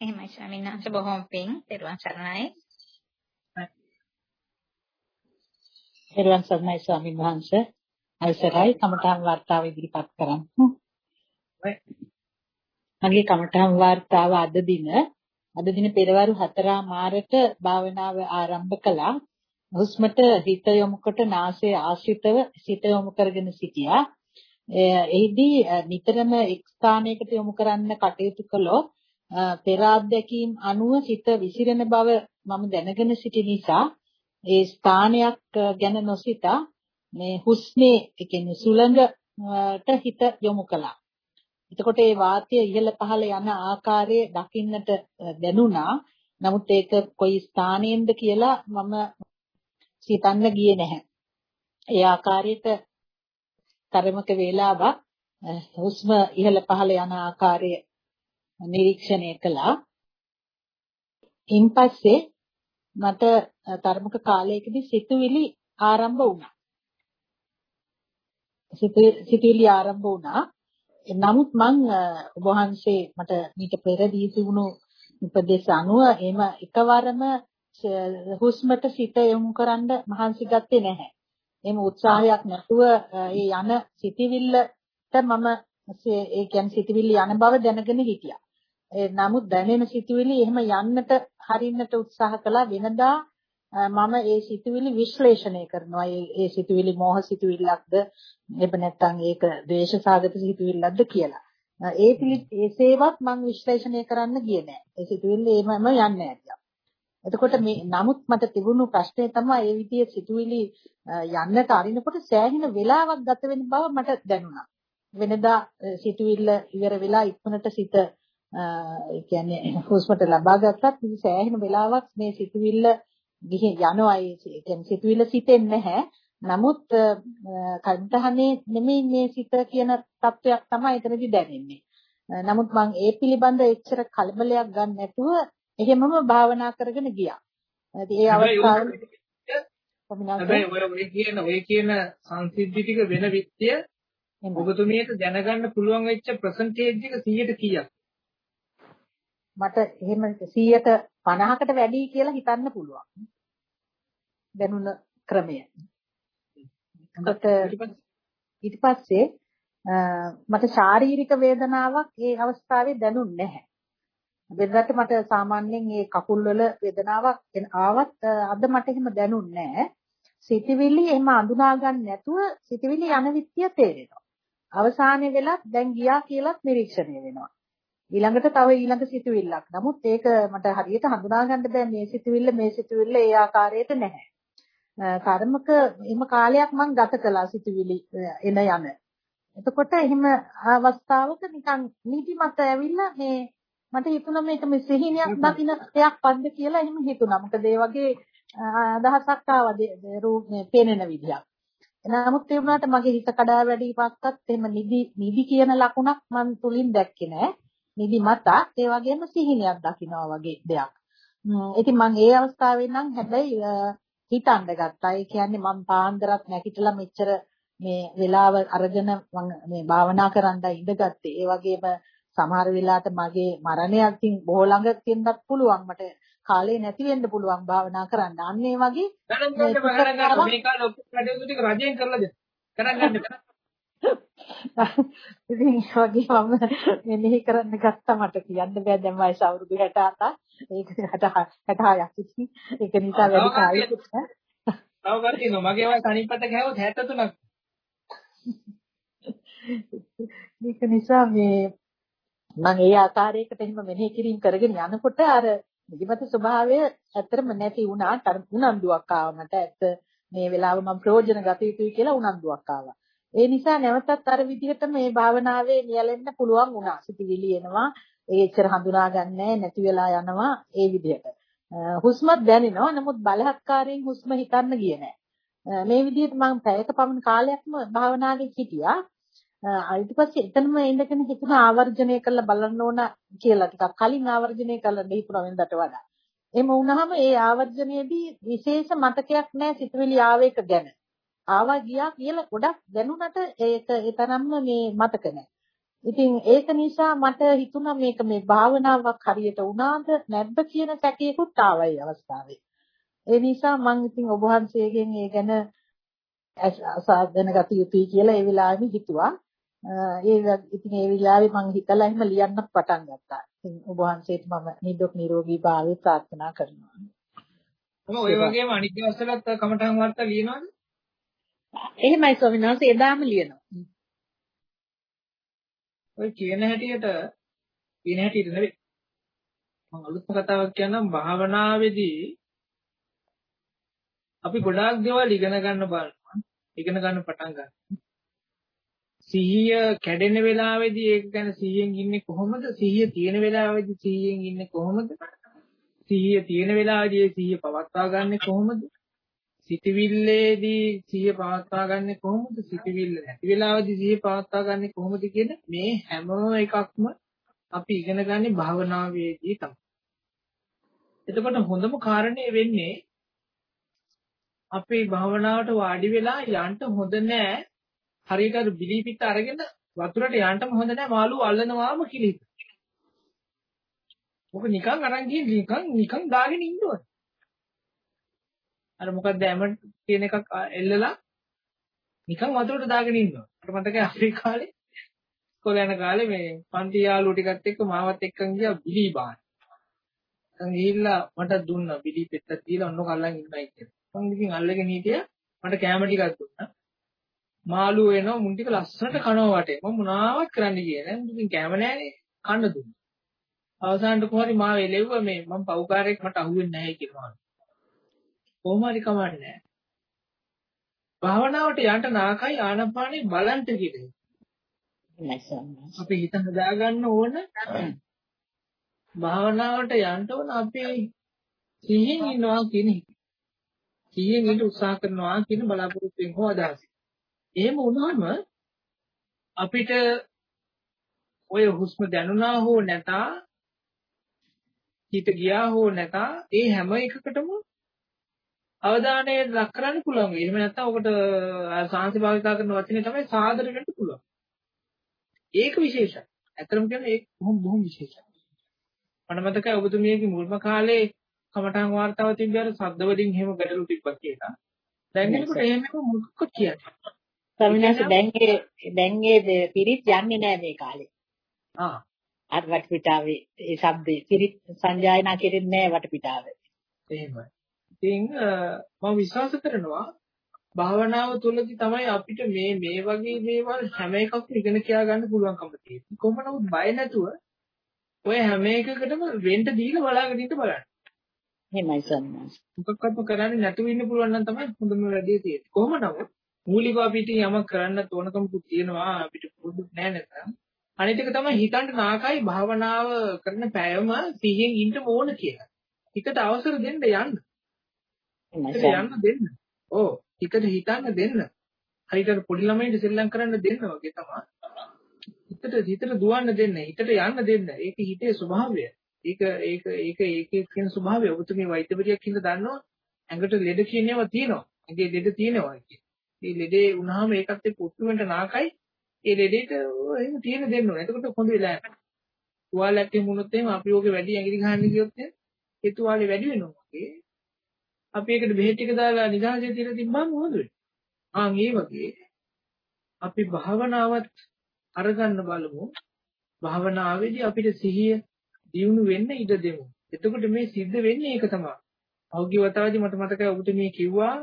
එහෙමයි ස්වාමීන් වහන්සේ බොහොම පිං. ඊට සරණයි. එරුවන් සර්ණයි ස්වාමීන් වහන්සේ අවසරයි කමඨාන් වර්තාව ඉදිරිපත් කරන්න. මගේ කමඨම් වාර්තාව අද දින අද දින පෙරවරු 4 මාරට භාවනාව ආරම්භ කළා. හුස්මට හිත යොමුකොට නාසය ආශ්‍රිතව සිත යොමු කරගෙන සිටියා. එහිදී නිතරම එක් ස්ථානයකට යොමු කරන්න කටයුතු කළොත් පෙර අත්දැකීම් අනුව සිත විසිරෙන බව මම දැනගෙන සිටි නිසා ඒ ස්ථානයක් ගැන නොසිතා මේ හුස්මේ ඒ කියන්නේ සුළඟට හිත යොමු කළා. එතකොට ඒ වාතය ඉහළ පහළ යන ආකාරය දකින්නට දැනුණා. නමුත් ඒක කොයි ස්ථානයෙන්ද කියලා මම සිතන්න ගියේ නැහැ. ඒ ආකාරයට තරමක වේලාවක් හුස්ම ඉහළ පහළ යන ආකාරය නිරීක්ෂණය කළා. ඉන්පස්සේ මට තරමක කාලයකදී සිතුවිලි ආරම්භ වුණා. සිතුවිලි ආරම්භ වුණා. නමුත් මං ඔබ වහන්සේ මට මීට පෙර දී තිබුණු උපදේශ අනුව එහෙම එකවරම හුස්මට සිත යොමු කරන්න මහන්සි ගත්තේ නැහැ. එහෙම උත්සාහයක් නැතුව ඒ යන සිටිවිල්ලට මම ඒ කියන්නේ සිටිවිල්ල යන බව දැනගෙන හිටියා. නමුත් දැනෙන සිතුවිලි එහෙම යන්නට හරින්නට උත්සාහ කළා වෙනදා මම ඒ සිතුවිලි විශ්ලේෂණය කරනවා. ඒ ඒ සිතුවිලි මෝහ සිතුවිල්ලක්ද එහෙම නැත්නම් ඒක ද්වේෂසාගත සිතුවිල්ලක්ද කියලා. ඒ ඒසේවත් මම විශ්ලේෂණය කරන්න ගියේ නෑ. ඒ සිතුවිල්ල එහෙමම යන්නේ නැහැ. එතකොට මේ නමුත් මට තිබුණු ප්‍රශ්නේ තමයි ඒ විදිහේ සිතුවිලි යන්නට අරිනකොට සෑහෙන වෙලාවක් ගත වෙන බව මට දැනුණා. වෙනදා සිතුවිල්ල ඉවර වෙලා ඉක්මනට සිත ඒ කියන්නේ හුස්මට ලබා ගත්තත් මේ සෑහෙන වෙලාවක් මේ සිතුවිල්ල ගිහින් යනවා ඒ කියන්නේ සිතුවිල්ල සිතෙන්නේ නැහැ. නමුත් කන්තහනේ නෙමෙයි මේ සිත කියන තත්වයක් තමයි එතනදි දැනෙන්නේ. නමුත් මම ඒ පිළිබඳ එච්චර කලබලයක් ගන්න නැතුව එහෙමම භාවනා කරගෙන ගියා. ඒ අවස්ථාවේ ඔය ඔය කියන ඔය කියන සංසිද්ධි ටික වෙන විත්‍ය ඔබතුමියට දැනගන්න පුළුවන් වෙච්ච ප්‍රසන්ටේජ් එක 100ට කීයක්? මට එහෙම 150කට වැඩි කියලා හිතන්න පුළුවන්. දැනුණ ක්‍රමය. ඊට පස්සේ මට ශාරීරික වේදනාවක් ඒ අවස්ථාවේ දැනුන්නේ නැහැ. වෙනදට මට සාමාන්‍යයෙන් මේ කකුල් වල වේදනාවක් ආවත් අද මට එහෙම දැනුන්නේ නැහැ. සිතවිලි එහෙම අඳුනා ගන්න නැතුව සිතවිලි යන විත්‍ය තේරෙනවා. අවසානයේ වෙලත් දැන් ගියා කියලාත් නිරීක්ෂණය වෙනවා. ඊළඟට තව ඊළඟ සිතුවිල්ලක්. නමුත් ඒක මට හරියට හඳුනා ගන්න බෑ මේ සිතුවිල්ල මේ සිතුවිල්ල ඒ ආකාරයට නැහැ. කර්මක එම කාලයක් මම ගත කළා සිතුවිලි එන යන. එතකොට එහෙම අවස්ථාවක නිකන් නිදිමත ඇවිල්ලා මේ මට හිතුණා මේක මේ සිහිනයක් දකින්න දෙයක් වද්ද කියලා එහෙම හිතුණා. මොකද ඒ වගේ අදහසක් ආවා රූප පේනන විදියක්. නමුත් ඒ වුණාට මගේ හිත කඩා වැටීමක්වත් එහෙම නිදි නිදි කියන ලකුණක් මන් තුලින් දැක්කේ නෑ. නිදි මතක් ඒ වගේම සිහිනයක් දකින්නවා වගේ දෙයක්. ඉතින් මම ඒ අවස්ථාවේ නම් හැබැයි හිතන්න ගත්තා. ඒ කියන්නේ මම පාන්දරක් නැගිටලා මෙච්චර මේ වෙලාව අරගෙන මේ භාවනා කරන්න ඉඳගත්තේ. ඒ වගේම සමහර වෙලාවට මගේ මරණයක් තින් බොහෝ ළඟ තියෙන්නත් පුළුවන්. මට කාලේ නැති වෙන්න පුළුවන් භාවනා කරන්න. අන්න ඒ වගේ ගණන් ගන්න ගණන් ගන්න මේ කාලේ ඔක්කොම කටයුතු ටික රජයෙන් කරලා දෙන්න. ගණන් ගන්න. ඉතින් වගේ මම මෙනෙහි කරන්න ගත්තා මට කියන්න බෑ දැන් වයස අවුරුදු 67ක් ඒක 66ක් ඉතින් ඒක නිසා වැඩි කාලෙකට තව ගන්න මගේ වයස අනිත් පැත්ත ගහුවොත් 73ක් ඒක නිසා මේ මම ඒ ආකාරයකට එහෙම මෙනෙහි කිරීම කරගෙන යනකොට අර නිදිමත ස්වභාවය ඇත්තටම නැති වුණා. අර උනන්දුවක් ආවා මට. ඇත්ත මේ වෙලාව මම ප්‍රයෝජන ගත යුතුයි කියලා උනන්දුවක් ආවා. ඒ නිසා නැවතත් අර විදිහට මේ භාවනාවේ නියැලෙන්න පුළුවන් වුණා. සිතිවිලි එනවා. ඒ එච්චර හඳුනා ගන්නෑ නැති වෙලා යනවා ඒ විදිහට. හුස්මත් දැනෙනවා. නමුත් බලහත්කාරයෙන් හුස්ම හිතන්න ගියේ නෑ. මේ විදිහට මම පැයක පමණ කාලයක්ම භාවනාවේ හිටියා. ඊට පස්සේ එතනම ඉඳගෙන හිතුණ ආවර්ජනය කරලා බලන්න ඕන කියලා ටිකක් කලින් ආවර්ජනය කරලා හිතුණා වෙනදට වඩා. එහෙම වුණාම ඒ ආවර්ජනයේදී විශේෂ මතකයක් නැහැ සිතුවිලි ආවේක ගැන. ආවා ගියා කියලා ගොඩක් දැනුණට ඒක ඒ තරම්ම මේ මතක නැහැ. ඉතින් ඒක නිසා මට හිතුණා මේක මේ භාවනාවක් හරියට වුණාද නැද්ද කියන සැකයකුත් ආවයි අවස්ථාවේ. ඒ නිසා මම ඉතින් ඔබ වහන්සේගෙන් ඒ ගැන අසාධන ගත යුතුයි කියලා ඒ වෙලාවෙම හිතුවා. ඒ ඉතින් ඒ විලාවේ මම හිතලා එහෙම ලියන්නත් පටන් ගත්තා. ඉතින් ඔබ වහන්සේට මම නිදුක් නිරෝගී භාවය ප්‍රාර්ථනා කරනවා. ඔය ඔය වගේම අනිත් දවස්වලත් කමටහන් වාර්තා ලියනවද? එහෙමයි ස්වාමීන් වහන්සේ එදාම ලියනවා. ඔය කියන හැටියට කියන හැටියට නෙවෙයි. මම අලුත්ම කතාවක් කියන්නම් භාවනාවේදී අපි ගොඩාක් දේවල් ඉගෙන ගන්න බලනවා. ඉගෙන ගන්න පටන් ගන්නවා. සිහිය කැඩෙන වෙලාවේදී ඒක ගැන සිහියෙන් ඉන්නේ කොහොමද? සිහිය තියෙන වෙලාවේදී සිහියෙන් ඉන්නේ කොහොමද? සිහිය තියෙන වෙලාවේදී සිහිය පවත්වා ගන්නෙ කොහොමද? සිතවිල්ලේදී සිහිය පවත්වා ගන්නෙ කොහොමද? සිතවිල්ල නැති වෙලාවේදී සිහිය පවත්වා ගන්නෙ කොහොමද කියන මේ හැම එකක්ම අපි ඉගෙන ගන්නේ භාවනාවේදී තමයි. එතකොට හොඳම කාරණේ වෙන්නේ අපේ භාවනාවට වාඩි වෙලා යන්න හොඳ නෑ හරියට අර බිලි පිට අරගෙන වතුරට යන්නම හොඳ නැහැ මාළු අල්ලනවාම කිලිත. මොක නිකන් අරන් ගිහින් නිකන් නිකන් දාගෙන ඉන්න ඕනේ. අර මොකක්ද ඇම කියන එකක් එල්ලලා නිකන් වතුරට දාගෙන ඉන්නවා. මට මතකයි අපේ කාලේ ඉස්කෝලේ යන කාලේ මේ පන්ති යාළුවෝ ටිකත් එක්ක මාවත් එක්කන් ගියා බිලි බාන්න. මං ගිහිල්ලා මට දුන්නා බිලි පෙත්තක් දීලා ඔන්න කල්ලන් ඉන්නයි කියලා. මං ඉතින් අල්ලගෙන හිටියා මට කැම ටිකක් දුන්නා. මාළු වෙනවා මුන් ටික ලස්සනට කනවා වටේ. මම මොනාවක් කරන්න ගියේ නෑ. ඉතින් කැම නෑනේ කන්න දුන්නා. අවසානට කොහරි මාව එලෙව්ව මේ මම පව්කාරයෙක් මට අහුවෙන්නේ නැහැ කියලා. කොහොම හරි කමන්නේ භාවනාවට යන්න නාකයි ආනපානේ බලන්ට කිව්වේ. අපි හිත හදාගන්න ඕන භාවනාවට යන්න ඕන අපි සිහියෙන් ඉන්නවා කියන එක. සිහියෙන් ඉන්න උත්සාහ කරනවා කියන බලාපොරොත්තුෙන් හෝ අදහසින්. එහෙම වුණාම අපිට ඔය හුස්ම දැනුණා හෝ නැතා හිත ගියා හෝ නැතා ඒ හැම එකකටම අවධානය ලක් කරන්න පුළුවන්. එහෙම නැත්නම් ඔකට සාංශි භාවිතා කරන වචනේ තමයි සාදර වෙන්න පුළුවන්. ඒක විශේෂයි. ඇත්තටම කියන්නේ ඒක බොහොම බොහොම විශේෂයි. මට මතකයි ඔබතුමියගේ මුල්ම කාලේ කමඨාන් වார்த்தාව තිබ්බ අර සද්දවලින් එහෙම ගැටලු තිබ්බා කියලා. දැන් එනකොට එහෙම මොකක්ද කියන්නේ? ස්වාමිනාස දැන් ඒ දැන් ඒ පිරිත් යන්නේ නැහැ මේ කාලේ. ආ. අර වටපිටාවේ ඒ ශබ්දේ පිරිත් සංජායනා කෙරෙන්නේ නැහැ වටපිටාවේ. එහෙමයි. ඉතින් මම විශ්වාස කරනවා භාවනාව තුළදී තමයි අපිට මේ මේ වගේ දේවල් හැම එකක්ම ඉගෙන කියා ගන්න පුළුවන්කම තියෙන්නේ. කොහොම නමුත් බය නැතුව ඔය හැම එකකටම වෙන්න දීලා බලාගෙන ඉන්න බලන්න. එහෙමයි සම්මාස. මොකක්වත්ම කරන්නේ නැතුව ඉන්න පුළුවන් නම් තමයි හොඳම වැඩේ තියෙන්නේ. කොහොම නමුත් මූලිකව අපිට යමක් කරන්න තෝරනකමකුත් තියෙනවා අපිට පුරුදු නෑ නැත්නම් අනිත් එක තමයි හිතන්න නාකයි භාවනාව කරන පැයම සිහියෙන් ඉන්න ඕන කියලා. හිතට අවසර දෙන්න යන්න. යන්න දෙන්න. ඕ හිතට හිතන්න දෙන්න. හරියට පොඩි ළමයින්ට සෙල්ලම් කරන්න දෙන්න වගේ තමයි. හිතට හිතට දුවන්න දෙන්න. හිතට යන්න දෙන්න. ඒක හිතේ ස්වභාවය. ඒක ඒක ඒක ඒකේ තියෙන ස්වභාවය. ඔබතුමී වෛද්‍යවරියක් හින්දා දන්නවා ඇඟට ලෙඩ කියන ඒවා තියෙනවා. ඇඟේ ලෙඩ තියෙනවා කියන. ඒ ලෙඩේ වුණාම ඒකත් එක්ක උත්තුවෙන්ට නාකයි ඒ ලෙඩේට එහෙම තියෙන දෙන්න ඕනේ. එතකොට හොඳ වෙලා යනවා. තුවාලයක් එමුනොත් එහෙම අපි ඕකේ වැඩි ඇඟිලි ගහන්න ගියොත් ඒ තුවාලේ වැඩි වෙනවා වගේ. අපි ඒකට බෙහෙත් ටික දාලා නිදහසේ තියලා තිබ්බම හොඳ වෙනවා. ආන් ඒ වගේ අපි භාවනාවත් අරගන්න බලමු. භාවනාවේදී අපිට සිහිය දියුණු වෙන්න ඉඩ දෙමු. එතකොට මේ සිද්ධ වෙන්නේ ඒක තමයි. අවුගිය වතාවදී මට මතකයි ඔබට මේ කිව්වා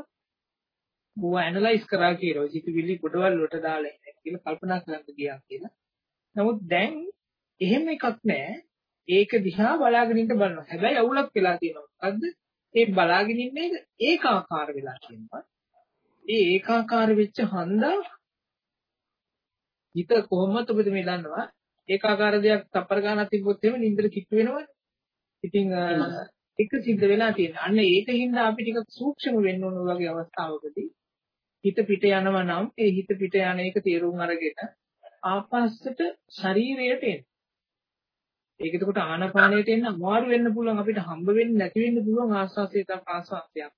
ඌව ඇනලයිස් කරා කියලා. සිතුවිලි ගොඩවල් වලට දාලා ඉන්නේ කියලා කල්පනා කරන්න ගියා කියලා. නමුත් දැන් එහෙම එකක් නැහැ. ඒක දිහා බලාගෙන ඉන්න බලනවා. හැබැයි අවුලක් වෙලා තියෙනවා. මොකද්ද? ඒ බලාගෙන ඉන්නේ ඒකාකාර වෙලා කියනවා. ඒ ඒකාකාර වෙච්ච හන්දා හිත කොහොමද ඔබද මේ දන්නවා? ඒකාකාර දෙයක් තප්පර ගන්නක් තිබ්බොත් එහෙම නින්දර කිට්ටු වෙනවනේ. ඉතින් ඒක සිද්ධ වෙලා තියෙනවා. අන්න ඒකින්ද අපි ටිකක් සූක්ෂම වෙන්න ඕන වගේ අවස්ථාවකදී හිත පිට යනවා නම් ඒ හිත පිට යන එක තේරුම් අරගෙන ආපස්සට ශරීරයට එන්න. ඒක එතකොට ආනාපානයට එන්න අමාරු වෙන්න පුළුවන් අපිට හම්බ වෙන්නේ නැති වෙන්න පුළුවන් ආස්වාසය තම ආස්වාසයක්.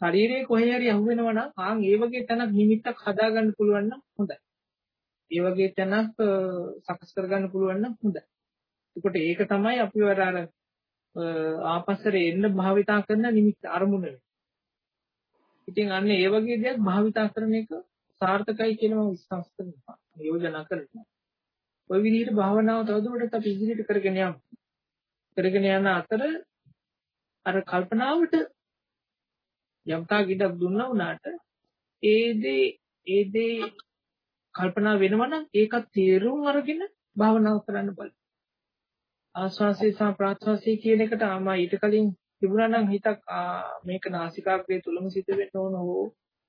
ශරීරයේ කොහේ හරි අහු වෙනවා නම් ආන් ඒ වගේ තැනක් නිමිත්තක් හදාගන්න පුළුවන් නම් හොඳයි. ඒ වගේ තැනක් සකස් කරගන්න පුළුවන් නම් හොඳයි. එතකොට ඒක තමයි අපි වර අර ආපස්සට එන්න භාවිතා කරන නිමිත්ත අරමුණ වෙන්නේ. ඉතින් අන්න ඒ වගේ දෙයක් භාවිතා කරන එක සාර්ථකයි කියලා මම විශ්වාස කරනවා. යෝජනා කරනවා. ওই විදිහට භාවනාව තවදුරටත් අපි ඉදිරියට කරගෙන යමු. කරගෙන යන අතර අර කල්පනාවට යම්තා ගිඩක් දුන්නා වුණාට ඒ දේ ඒ දේ කල්පනා වෙනවා නම් ඒකත් තේරුම් අරගෙන භාවනාව කරන්න බලන්න. ආස්වාසේ සහ ප්‍රාස්වාසේ කියන එකට ආමා ඊට කලින් තිබුණා නම් හිතක් මේක නාසිකාග්‍රේ තුලම සිට වෙන්න ඕන හෝ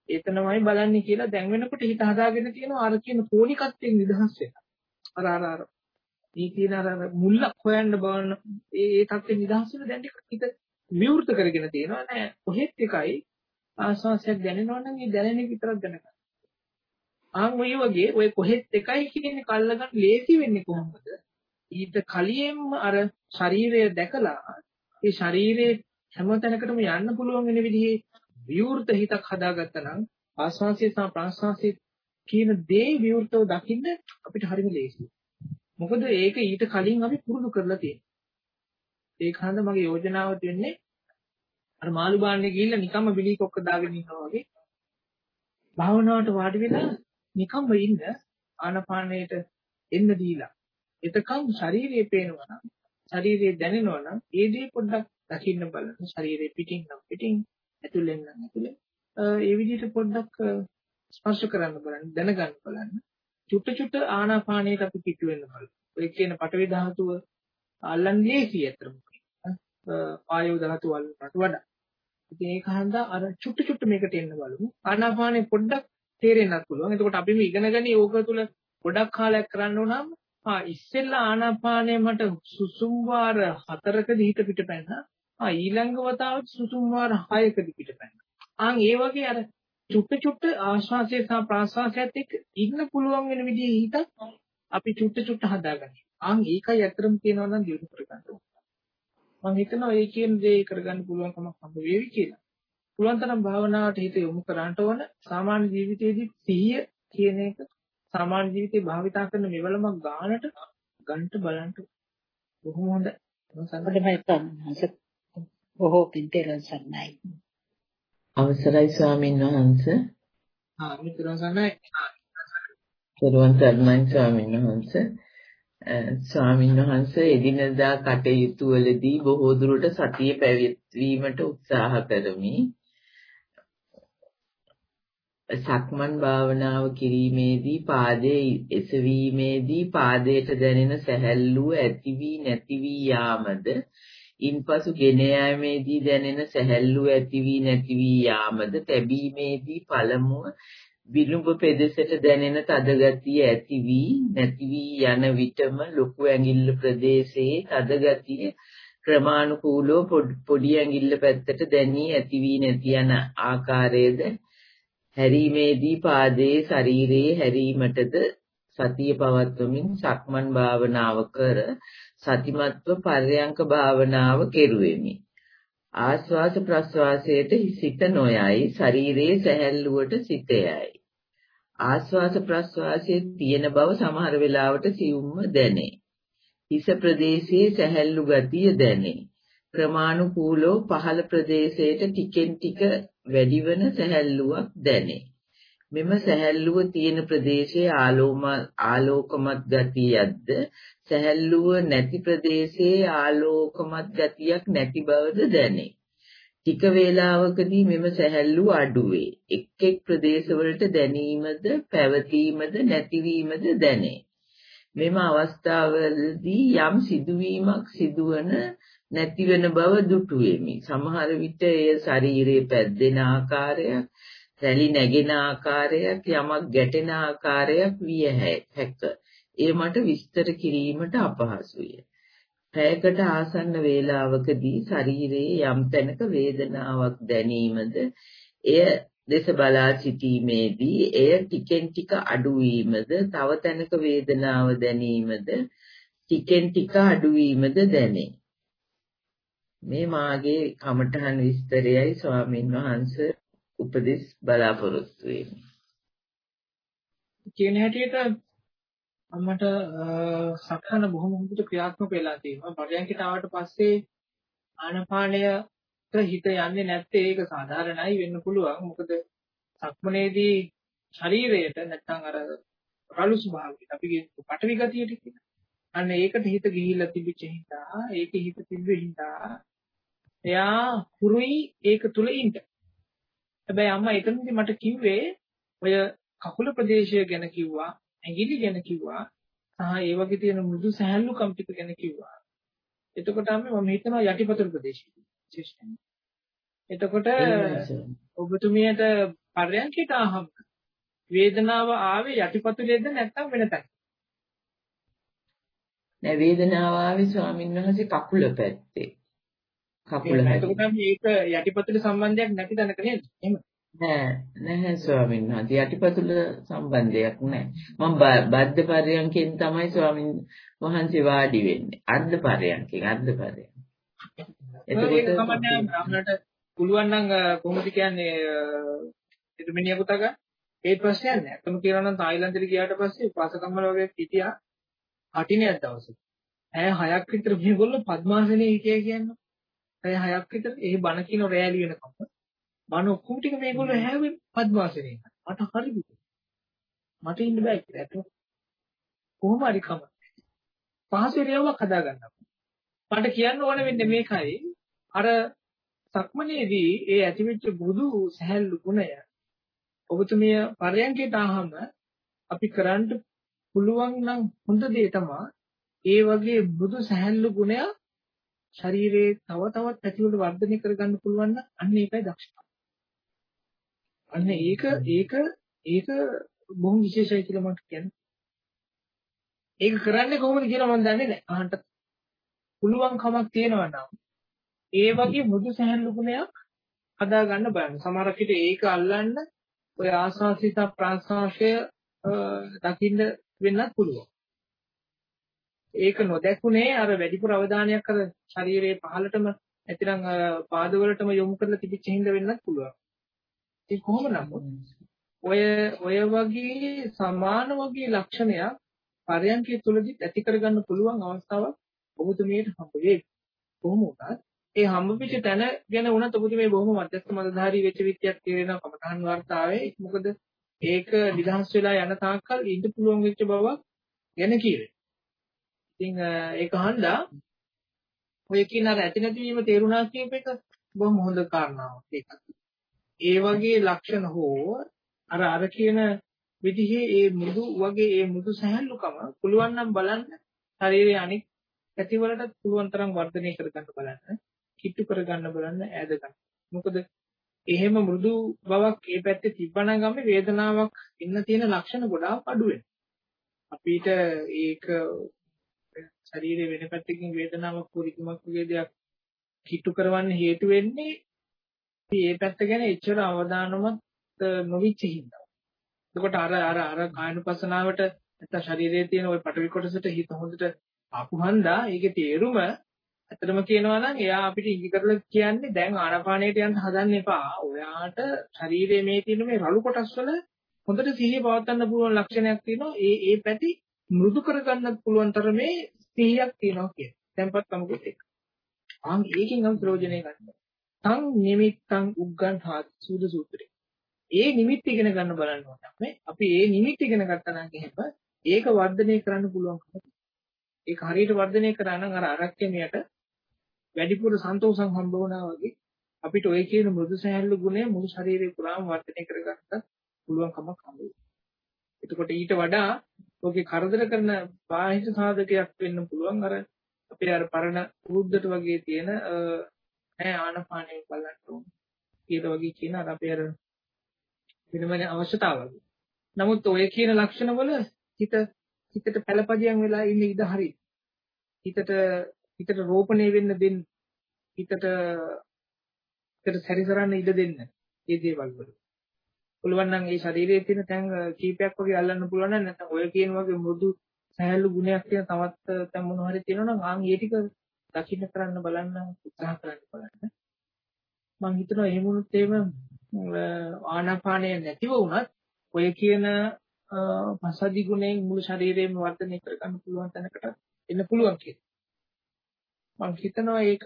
එතනමයි බලන්නේ කියලා දැන් වෙනකොට හිත හදාගෙන තියෙනවා අර කියන පොලිකත්වයෙන් නිදහස් වෙනවා. අර අර අර මේ කියන අර මුල්ලක් හොයන්න බලන ඒ ඒ තත්ත්වෙ නිදහස් වෙන දැන් ටික හිත විවෘත කරගෙන තියෙනවා නෑ කොහෙත් එකයි ආස්වාසයක් දැනෙනවා නම් ඒ දැනෙන එක විතරක් දැනගන්න. ආන් ඔය වගේ ඔය කොහෙත් එකයි කියන්නේ කල්ලා ගන්න ලේසි වෙන්නේ කොහොමද? ඊට කලියෙන්ම අර ශරීරය දැකලා ඒ ශරීරයේ හැම තැනකටම යන්න පුළුවන් වෙන විදිහේ විවෘත හිතක් හදාගත්තා නම් ආස්වාසිය සහ ප්‍රාස්වාසිය කියන දේ විවෘතව දකින්න අපිට හරිම ලේසියි. මොකද ඒක ඊට කලින් අපි පුරුදු කරලා තියෙනවා. ඒක හන්ද මගේ යෝජනාව දෙන්නේ අර මාළු බාන්නේ ගිහිල්ලා නිකම්ම බිලී කොක්ක දාගෙන ඉන්නවා වගේ භාවනාවට වාඩි වෙලා නිකම්ම ඉන්න ආනපානයට එන්න දීලා. එතකන් ශරීරයේ පේනවා නම් ශරීරයේ දැනෙනවා නම් ඒ දේ පොඩ්ඩක් දකින්න බලන්න. ශරීරයේ පිටින් නම් පිටින් ඇතුලෙන් නම් ඇතුලෙන් ඒ විදිහට පොඩ්ඩක් ස්පර්ශ කරන්න බලන්න දැනගන්න බලන්න. චුට්ට චුට්ට ආනාපානයට අපි පිටු වෙන්න බලමු. ඔය කියන පටවි ධාතුව අල්ලන්නේ ලේසියි අතරම. ආයෝ ධාතුව අල්ලනට වඩා. ඉතින් ඒක හන්දා අර චුට්ට චුට්ට මේකට එන්න බලමු. ආනාපානෙ පොඩ්ඩක් තේරෙන්නත් පුළුවන්. එතකොට අපි මේ ඉගෙන ගන්නේ ඕක තුල ගොඩක් කාලයක් කරන්න උනම ආ ඉස්සෙල්ලා ආනාපානය මට සුසුම් වාර 4කදී හිත පිට පැන්නා. ආ ඊළඟ වතාවට සුසුම් වාර 6කදී පිට පැන්නා. ආන් ඒ වගේ අර චුට්ට චුට්ට ආශ්වාසය සහ ප්‍රාශ්වාසයත් එක්ක ඉන්න පුළුවන් වෙන විදිහේ හිතක් අපි චුට්ට චුට්ට හදාගන්න. ආන් ඒකයි අතරම තියෙනවා නම් දියුණු කරගන්න ඕන. මම හිතනවා ඒ කියන දේ කරගන්න පුළුවන් කමක් හම්බ වෙවි කියලා. පුළුවන් තරම් භාවනාවට හිත යොමු කරන්න ඕන. සාමාන්‍ය ජීවිතයේදී සිහිය කියන එක සාමාන්‍ය ජීවිතේ භාවිතා කරන මෙවලමක් ගානට ගන්නට බලන්න බොහොම හොඳයි. හොඳයි තමයි බොහෝ පින්තේරන් සන්නයි. අවසරයි ස්වාමින් වහන්සේ. ආ මිතුරන් සන්නයි. පෙරවන් සර්ණයි ස්වාමින් වහන්සේ. ස්වාමින් වහන්සේ එදිනදා කටයුතු වලදී බොහෝ දුරට සතිය පැවැත්වීමට උත්සාහ කරමි. සක්මන් භාවනාව කිරීමේදී පාදයේ එසවීමේදී පාදයට දැනෙන සැහැල්ලුව ඇති වී නැති වී යාමද? ඉන්පසු ගෙන යාමේදී දැනෙන සැහැල්ලුව ඇති වී නැති වී යාමද? තැබීමේදී පළමුව විලුඹ පෙදෙසට දැනෙන තද ගතිය ඇති වී නැති වී යන විටම ලොකු ඇඟිල්ල ප්‍රදේශයේ තද ගතිය ක්‍රමානුකූලව පොඩි ඇඟිල්ල පැත්තට දැනී ඇති වී නැති යන ආකාරයේද හැරීමේදී පාදයේ ශරීරයේ හැරීමටද සතිය පවත්වමින් සක්මන් භාවනාව කර සතිමත්ව පර්යංක භාවනාව කෙරුවෙමි. ආස්වාස ප්‍රස්වාසයට සිත නොයයි ශරීරයේ සැහැල්ලුවට සිත යයි. ආස්වාස ප්‍රස්වාසයේ තියෙන බව සමහර වෙලාවට සියුම්ම දැනේ. හිස ප්‍රදේශයේ සැහැල්ලු ගතිය දැනේ. ක්‍රමානුකූලව පහළ ප්‍රදේශයට ටිකෙන් ටික වැඩිවන සැහැල්ලුවක් දැනේ. මෙම සැහැල්ලුව තියෙන ප්‍රදේශයේ ආලෝකමත් ගතියක්ද සැහැල්ලුව නැති ප්‍රදේශයේ ආලෝකමත් ගතියක් නැති බවද දැනේ. ටික වේලාවකදී මෙම සැහැල්ලුව අඩුවේ. එක් එක් ප්‍රදේශවලට දැනීමද පැවතීමද නැතිවීමද දැනේ. මෙම අවස්ථාවවලදී යම් සිදුවීමක් සිදුවන නැතිවෙන බව දුටු වෙමි. සමහර විට එය ශරීරයේ පැද්දෙන ආකාරයක්, රැලි නැගෙන ආකාරයක්, යමක් ගැටෙන ආකාරයක් විය හැක. එය මට විස්තර කිරීමට අපහසුය. පැයකට ආසන්න වේලාවකදී ශරීරයේ යම් තැනක වේදනාවක් දැනීමද එය දෙස බලා සිටීමේදී එය ටිකෙන් ටික අඩු වීමද තව තැනක වේදනාව දැනීමද ටිකෙන් ටික අඩු වීමද දැනේ. මේ මාගේ කමඨහන් විස්තරයයි ස්වාමින් වහන්සේ උපදෙස් බලාපොරොත්තු වෙමි. කියන හැටියට අම්මට සක්හන බොහොම හොඳට ක්‍රියාත්මක වෙලා තියෙනවා. පරයන්කට ආවට පස්සේ ආනපානයට හිත යන්නේ නැත්තේ ඒක සාධාරණයි වෙන්න පුළුවන්. මොකද සක්මනේදී ශරීරයට නැත්නම් අර රළු ස්වභාවයකට අපි කියමු පටවි ගතියට කියලා. අන්න ඒකට හිත ගිහිල්ලා තිබිච්ච හින්දා ඒක හිත තිබෙ හින්දා එයා හුරුයි ඒක තුල ඉන්න. හැබැයි අම්මා එතනදී මට කිව්වේ ඔය කකුල ප්‍රදේශය ගැන කිව්වා, ඇඟිලි ගැන කිව්වා, සහ ඒ වගේ තියෙන මෘදු සහැල්ලුකම් ටික ගැන කිව්වා. එතකොට මම හිතනවා යටිපතුල් ප්‍රදේශය විශේෂයෙන්. එතකොට ඔබතුමියට පරයන්කිට ආහම වේදනාව ආවේ යටිපතුලේද නැත්නම් වෙන තැනක? නෑ වේදනාව ආවේ ස්වාමීන් වහන්සේ කකුල පැත්තේ. කකුල. එතකොට මේක යටිපතුල සම්බන්ධයක් නැති තැනක නේද? එහෙම. නෑ නැහැ ස්වාමීන් වහන්සේ යටිපතුල සම්බන්ධයක් නෑ. මම බද්ධ පරයන්කෙන් තමයි ස්වාමීන් වහන්සේ වාඩි වෙන්නේ. අර්ධ පරයන්කෙන් අර්ධ පරයන්ක. එතකොට තමයි බ්‍රාහ්මණට පුළුවන් නම් කොහොමද කියන්නේ එතුමිනිය පුතග ඒ ප්‍රශ්නයක් නෑ. අතම කියනවා නම් තායිලන්තෙට ගියාට පස්සේ උපාසකම්මල වගේ හිටියා කටිනයක් දවසක. ඇය හයක් විතර මේගොල්ලෝ පద్මාසනේ හිටියා කියන්නේ. ඇය හයක් විතර ඒ බණ කියන රෑලි වෙනකම්. බණ ඔක්කොම ටික මේගොල්ලෝ හැවෙ පద్මාසනේ. මට හරි. මට ඉන්න බෑ කියලා. ඒක කොහොම හරි කම. පහසු ඉරියව්වක් හදාගන්න. මට කියන්න ඕන වෙන්නේ මේකයි. අර සක්මනේදී ඒ ඇතිවෙච්ච බුදු සහැල්ලු ගුණය ඔබතුමිය පරයන්කයට ආවම අපි කරන්න පුළුවන් නම් හොඳ දේ තමයි ඒ වගේ බුදු සහැල්ලු ගුණය ශරීරයේ තව තවත් ඇතිවල වර්ධනය කරගන්න පුළුවන් නම් අන්න ඒකයි දක්ෂතාව. අන්න ඒක ඒක ඒක බොහොම විශේෂයි කියලා මට කියන්නේ. ඒක කරන්නේ කොහොමද කියලා මම දන්නේ නැහැ. අහන්න පුළුවන් කමක් තියෙනවා නම් ඒ වගේ මුදු සහැල්ලු ගුණයක් හදා ගන්න බලන්න. සමහරක් විට ඒක අල්ලන්න ඔය ආස්වාසිත ප්‍රාස්වාසය දකින්න වෙන්නත් පුළුවන්. ඒක නොදැකුනේ අර වැඩිපුර අවධානයක් අර ශරීරයේ පහළටම නැතිනම් පාදවලටම යොමු කරලා තිබිච්ච හින්දා වෙන්නත් පුළුවන්. ඒ කොහොම නමුත් ඔය ඔය වගේ සමාන වගේ ලක්ෂණයක් පරයන්කය තුලදී ඇති කරගන්න පුළුවන් අවස්ථාවක් ඔබතුමියට හම්බ වෙයි. කොහොම වුණත් ඒ හම්බෙච්ච තැන ගැන වුණත් ඔබතුමිය බොහොම මධ්‍යස්ථ මතධාරී වෙච්ච විත්‍යක් තේරෙනවා කමඨහන් වර්තාවේ. මොකද ඒක නිදහස් වෙලා යන තාක්කල් ඉන්න පුළුවන් වෙච්ච බවක් ගැන කියවේ. ඉතින් ඒක හන්දා ඔය කියන අර ඇති නැති වීම තේරුණා කියප එක බොහොම හොඳ කාරණාවක් ඒකත්. ඒ වගේ ලක්ෂණ හෝ අර අර කියන විදිහේ ඒ මෘදු වගේ ඒ මෘදු සහැල්ලුකම පුළුවන් නම් බලන්න ශරීරයේ අනිත් ඇතිවලට පුළුවන් තරම් වර්ධනය කරගන්න බලන්න. කිට්ටු කරගන්න බලන්න ඈද ගන්න. මොකද එහෙම මෘදු බවක් ඒ පැත්තේ තිබ්බනම් ගම්මේ වේදනාවක් ඉන්න තියෙන ලක්ෂණ ගොඩාක් අඩු වෙනවා. අපිට ඒක ශරීරයේ වෙන පැත්තකින් වේදනාවක් පුරිකමක් වගේ දෙයක් කිට්ටු කරවන්න හේතු වෙන්නේ මේ පැත්ත ගැන එච්චර අවධානමත් නොවිච්ච හින්දා. එතකොට අර අර අර කායනුපසනාවට නැත්නම් ශරීරයේ තියෙන ওই පටවි කොටසට හිත හොඳට ආපු හන්දා ඒකේ තේරුම ඇත්තටම කියනවා නම් එයා අපිට ඉඟි කරලා කියන්නේ දැන් ආනාපානයට යන්න හදන්න එපා. ඔයාට ශරීරයේ මේ තියෙන මේ රළු කොටස් වල හොඳට සිහිය පවත්වන්න පුළුවන් ලක්ෂණයක් තියෙනවා. ඒ ඒ පැති මෘදු කරගන්නත් පුළුවන් තරමේ සිහියක් තියෙනවා කියන. දැන්පත් සමුකුත් එක. ආන් ඒකෙන් නම් ප්‍රයෝජනය ගන්න. තං නිමිත්තං උග්ගන් සූද සූත්‍රය. ඒ නිමිත්ත ඉගෙන ගන්න බලන්න ඕනේ. අපි ඒ නිමිත්ත ඉගෙන ගත්තා නම් එහෙම ඒක වර්ධනය කරන්න පුළුවන්කම ඒක හරියට වර්ධනය කරා නම් අර අරක්කෙමියට වැඩිපුර සන්තෝෂම් හම්බ වුණා වගේ අපිට ඔය කියන මෘදු සහැල්ලු ගුණය මුළු ශරීරේ පුරාම වර්ධනය කරගන්නත් පුළුවන් කමක් හම්බ එතකොට ඊට වඩා ඔගේ කරදර කරන බාහිර සාධකයක් වෙන්න පුළුවන් අර අපේ අර පරණ පුරුද්දට වගේ තියෙන ඈ ආනපානෙ බලන්න ඕන. ඊට වගේ කියන අර අපේ අර වෙනම අවශ්‍යතාවය. නමුත් ඔය කියන ලක්ෂණවල හිත හිතට පළපදියම් වෙලා ඉන්න ඉඩ හරි. හිතට හිතට රෝපණය වෙන්න දෙන්න. හිතට හිතට සැරිසරන්න ඉඩ දෙන්න. මේ දේවල් වල. පුළුවන් නම් ඒ ශරීරයේ තියෙන තැන් කීපයක් වගේ අල්ලන්න පුළුවන් නම් නැත්නම් ඔය කියන වගේ මෘදු සහැල්ලු ගුණයක් තියෙන තවත් තැන් මොන හරි තියෙනවා නම් ආන් ඒ ටික දකින්න කරන්න බලන්න උත්සාහ කරන්න බලන්න. මම හිතනවා එහෙම වුණොත් එහෙම ආනාපානය නැතිව වුණත් ඔය කියන පසදි ගුණයෙන් මුළු ශරීරයම වර්ධනය කරගන්න පුළුවන් තැනකට එන්න පුළුවන් කියලා. මම හිතනවා ඒක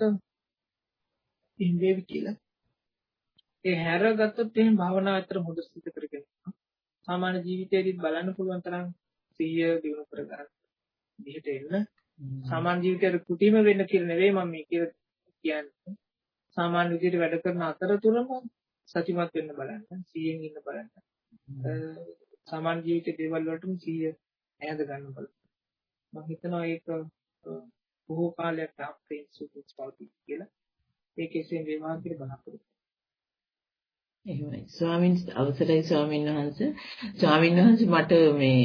එහෙම වේවි කියලා. ඒ හැරගත්තොත් එහෙනම් භාවනාව අතර හොඳ සිද්ධ කරගෙන සාමාන්‍ය ජීවිතයේදීත් බලන්න පුළුවන් තරම් සිහිය දිනු කරගන්න විදිහට එන්න. සාමාන්‍ය ජීවිතයට කුටිම වෙන්න කියලා නෙවෙයි මම මේ කියන්නේ. සාමාන්‍ය විදිහට වැඩ කරන අතරතුරම සතිමත් වෙන්න බලන්න සිහියෙන් ඉන්න බලන්න. සාමාන්‍ය ජීවිතේ දේවල් වලටම සිහිය ඈඳ ගන්න බලන්න. මම හිතනවා ඒක බොහෝ කාලයක් තාප්පේ සුදුසු පවතී කියලා. ඒකෙන් වේවා කියලා බලාපොරොත්තු එහෙමයි. ස්වාමීන් අවසරයි ස්වාමීන් වහන්සේ. ස්වාමීන් වහන්සේ මට මේ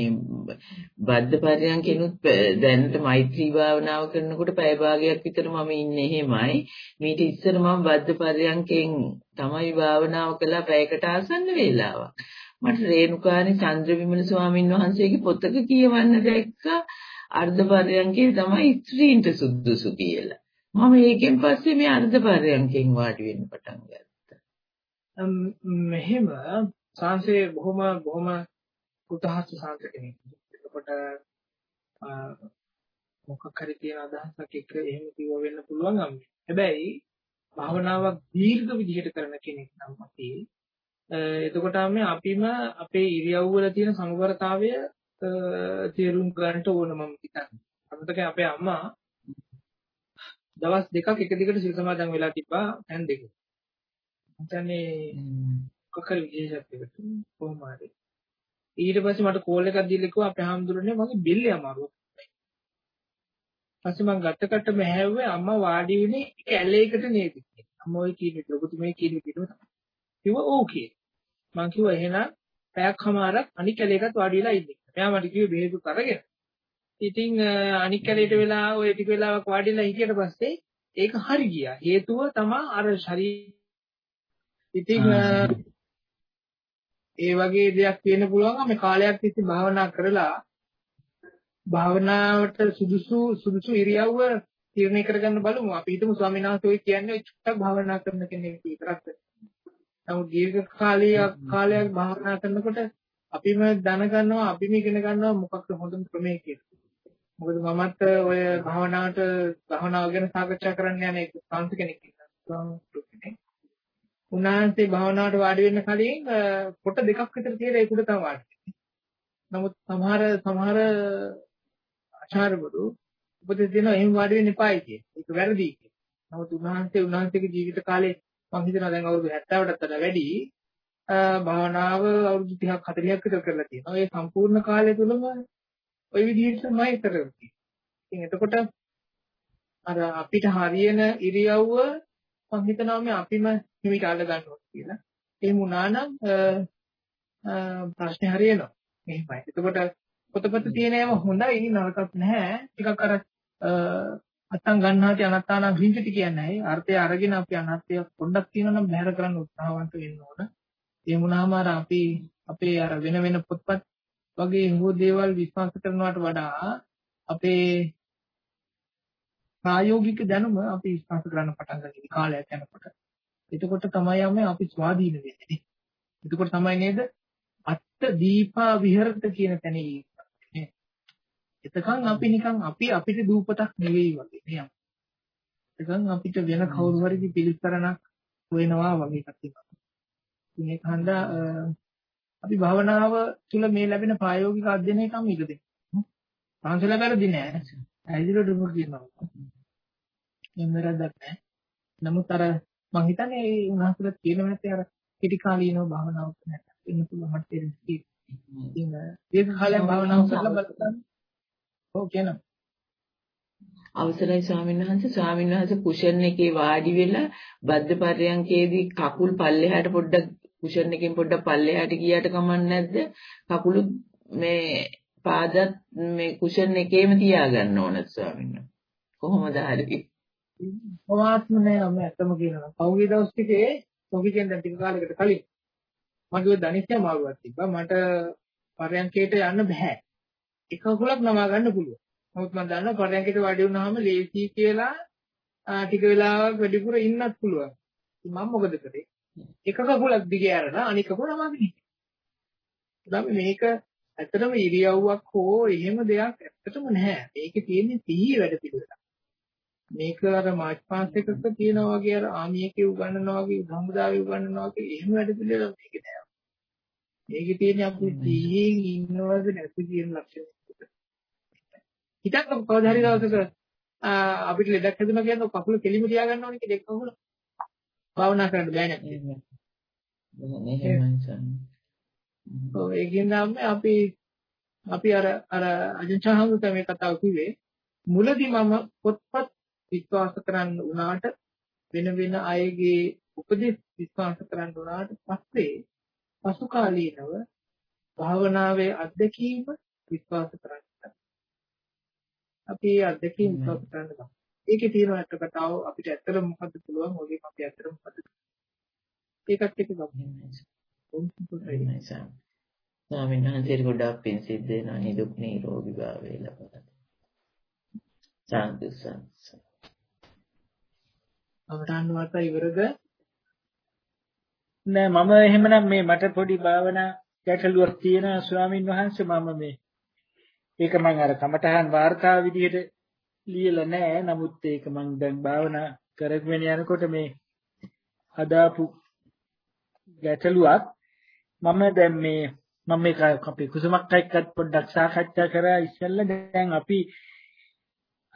බද්ධ පරියන්කෙනුත් දැනට මෛත්‍රී භාවනාව කරනකොට පැය භාගයක් විතර මම ඉන්නේ එහෙමයි. මීට ඉස්සර මම බද්ධ පරියන්කෙන් තමයි භාවනාව කළා පැයකට ආසන්න වේලාවක්. මට රේණුකානි චන්ද්‍රවිමල ස්වාමීන් වහන්සේගේ පොතක කියවන්න දැක්කා අර්ධ පරියන්කේ තමයි ස්ත්‍රීන්ට සුදුසු කියලා. මම ඒකෙන් පස්සේ මේ අර්ධ පරියන්කෙන් වාඩි වෙන්න පටන් ගත්තා. මෙහෙම සංසේ බොහොම බොහොම උතහස් සංස කෙනෙක්. එතකොට මොකක් හරි තියෙන අදහසක් එක්ක එහෙම කිව්ව වෙන්න පුළුවන් අම්මේ. හැබැයි භාවනාවක් දීර්ඝ විදිහට කරන කෙනෙක් නම් අපි එතකොට අපි අපිම අපේ ඉරියව් වල තියෙන සංවරතාවය තේරුම් ගන්නට ඕන මම හිතන්නේ. අමතක අපේ අම්මා දවස් දෙකක් එක දිගට සිල් සමාදන් වෙලා තිබ්බා දැන් දෙක. හිතන්නේ මොකක් හරි විශේෂත්වයකට කොහොම හරි. ඊට පස්සේ මට කෝල් එකක් දීලා කිව්වා අපේ හාමුදුරනේ මගේ බිල්ලේ අමාරුවක් පස්සේ මම ගත්ත කට මෑව්වේ අම්මා වාඩි වෙන්නේ එක ඇලයකට නේද? අම්මා ඔය කියන විදිහ ඔබතුමේ කියන විදිහම තමයි. කිව්වා ඕකේ මම කිව්වා එහෙනම් පැයක් හමාරක් අනික් ඇලයකට වාඩි වෙලා ඉන්න. එයා මට කිව්වේ බෙහෙතුත් අරගෙන. ඉතින් අනික් ඇලයට වෙලා ඔය ටික වෙලාවක් වාඩිලා හිටියට පස්සේ ඒක හරි ගියා. හේතුව තමයි අර ශරීර ඉතින් ඒ වගේ දෙයක් වෙන්න පුළුවන් මේ කාලයක් තිස්සේ භාවනා කරලා භාවනාවට සුදුසු සුදුසු ඉරියව්ව තීරණය කරගන්න බලමු. අපි හිතමු ස්වාමීන් වහන්සේ ඔය කියන්නේ ඔය චුට්ටක් භාවනා කරන කෙනෙක් විතරක්. නමුත් දීර්ඝ කාලයක් කාලයක් භාවනා කරනකොට අපිම දැනගන්නවා අපිම ඉගෙන ගන්නවා මොකක්ද හොඳම ක්‍රමය කියලා. මොකද මමත් ඔය භාවනාවට භාවනාව ගැන සාකච්ඡා කරන්න යන එක සංස් කෙනෙක් ඉන්නවා. උන්වහන්සේ භාවනාවට වාඩි වෙන්න කලින් කොට දෙකක් විතර තියලා ඒක උඩ තමයි වාඩි වෙන්නේ. නමුත් සමහර සමහර ආචාර්යවරු උපදෙස් දෙනවා එහෙම වාඩි වෙන්න එපායි කියන. ඒක වැරදි කියන. නමුත් උන්වහන්සේ උන්වහන්සේගේ ජීවිත කාලේ මම හිතනවා දැන් අවුරුදු 70ටත් වඩා වැඩි භාවනාව අවුරුදු 30ක් 40ක් විතර කරලා තියෙනවා. ඒ සම්පූර්ණ කාලය තුලම ওই විදිහටමයි කරන්නේ. ඉතින් එතකොට අර අපිට හරියන ඉරියව්ව මම හිතනවා මේ අපිම හිමිට අල්ල ගන්නවා කියලා. එහෙම වුණා නම් ප්‍රශ්නේ හරියනවා. එහෙමයි. එතකොට පොතපත තියෙන ඒවා හොඳයි නරකක් නැහැ. ටිකක් අර අත්තන් ගන්නාති අනත්තානම් හිංචටි කියන්නේ අර්ථය අරගෙන අපි අනත්ය පොඩ්ඩක් තියෙනවා නම් බැහැර කරන්න උත්සාහවන්ත වෙන්න ඕන. ඒ වුණාම අර අපි අපේ අර වෙන වෙන පොත්පත් වගේ හුව දේවල් විශ්වාස කරනවට වඩා අපේ ප්‍රායෝගික දැනුම අපි විශ්වාස කරන්න පටන් ගන්න කාලයක් යනකොට. එතකොට තමයි යන්නේ අපි ස්වාධීන වෙන්නේ. එතකොට තමයි නේද අත්ත දීපා විහෙරත කියන තැන ඉන්නේ. එතකන් අපි නිකන් අපි අපිට දූපතක් නෙවෙයි වගේ නේ. එතකන් අපිට වෙන කවුරු හරි පිළිස්තරණක් වෙනවා වගේ එකක් තියෙනවා. ඉතින් ඒක හන්දා අපි භවනාව තුළ මේ ලැබෙන ප්‍රායෝගික අධ්‍යයනයකම ඉඩ දෙන්න. සංසල වැරදි නෑ. ඇයිදිරට දුක කියනවා. එහෙම වැරද්දක් නෑ. නමුත් අර මං හිතන්නේ ඒ උන්වහන්සේලා කියන නැත්තේ අර කෙටි කාලීනව භාවනාව කරන්න ඉන්න පුළුවන් මට තේරෙන්නේ. ඉතින් දීර්ඝ කාලයක් භාවනාව කරලා බලන්න. ඔව් කියනවා. අවසරයි ස්වාමීන් වහන්සේ ස්වාමීන් වහන්සේ කුෂන් එකේ වාඩි වෙලා බද්ධ පර්යංකේදී කකුල් පල්ලෙහාට පොඩ්ඩක් කුෂන් එකෙන් පොඩ්ඩක් පල්ලෙහාට ගියාට කමක් නැද්ද කකුළු මේ පාදත් මේ කුෂන් එකේම තියාගන්න ඕනද ස්වාමීන් වහන්සේ කොහොමද හරි කොහොමත්ම නෑ මම ඇත්තම කියනවා. පහුගිය දවස් ටිකේ ඔෆිෂියෙන් දැන් ටික කාලයකට කලින් මගේ ඔය ධනිෂ්‍ය මාරුවක් තිබ්බා. මට පරයන්කේට යන්න බෑ. එක කකුලක් නමා ගන්න පුළුවන්. නමුත් මම දන්නවා පරයන්කේට වාඩි වුණාම ලේසි කියලා ටික වෙලාවක් වැඩිපුර ඉන්නත් පුළුවන්. ඉතින් මම මොකද කරේ? එක කකුලක් දිගේ අරලා අනික කකුල නමාගෙන හිටියා. මේක ඇත්තටම ඉරියව්වක් හෝ එහෙම දෙයක් ඇත්තටම නැහැ. මේකේ තියෙන්නේ සිහිය වැඩ පිළිවෙලක්. මේක අර මාච් පාස් එකක තියෙනවා වගේ අර ආමියකේ උගන්වනවා වගේ සම්මුදාවේ උගන්වනවා වගේ එහෙම වැඩ පිළිවෙලක් මේකේ නෑ. මේකේ තියෙන්නේ අපි සිහියෙන් ඉන්නවද නැති කියන ලක්ෂණය. හිතන්න කවදා හරි දවසක අපිට ලෙඩක් හැදුණා කියන්නේ කකුල කෙලිම තියාගන්න ඕනේ කියලා එක්ක කකුල භාවනා කරන්න බෑ නේද? ඔව් ඒකින් තමයි අපි අපි අර අර අජන්චාහමුත මේ කතාව කිව්වේ මුලදී මම පොත්පත් විශ්වාස කරන්න උනාට වෙන වෙන අයගේ උපදෙස් විශ්වාස කරන්න උනාට පස්සේ පසු කාලීනව භාවනාවේ අත්දැකීම විශ්වාස කරන්න. අපි අත්දැකීම් විශ්වාස කරන්න. ඒකේ තියෙන එක කතාව අපිට ඇත්තටම මොකද්ද පුළුවන් ඔගේ අපි ඇත්තටම මොකද්ද ඒකත් එක්ක ගමු. ස්වාමීන් වහන්සේට ගොඩාක් පින් සිද්ධ වෙනවා නිදුක් නිරෝගී භාවය ලබා. සාදු සාදු. අවරාන් වාර්ත ඉවරද? නෑ මම එහෙමනම් මේ මට පොඩි භාවනා ගැටලුවක් තියෙනවා ස්වාමින් වහන්සේ. මම මේ ඒක මම අර කමඨහන් වාර්තා විදිහට ලියලා නෑ. නමුත් ඒක මම දැන් භාවනා කරගෙන යනකොට මේ හදාපු ගැටලුවක්. මම දැන් මේ මම මේක අපේ කුසුමක් එක්කත් පොඩ්ඩක් සාකච්ඡා කරා ඉස්සෙල්ලා. දැන් අපි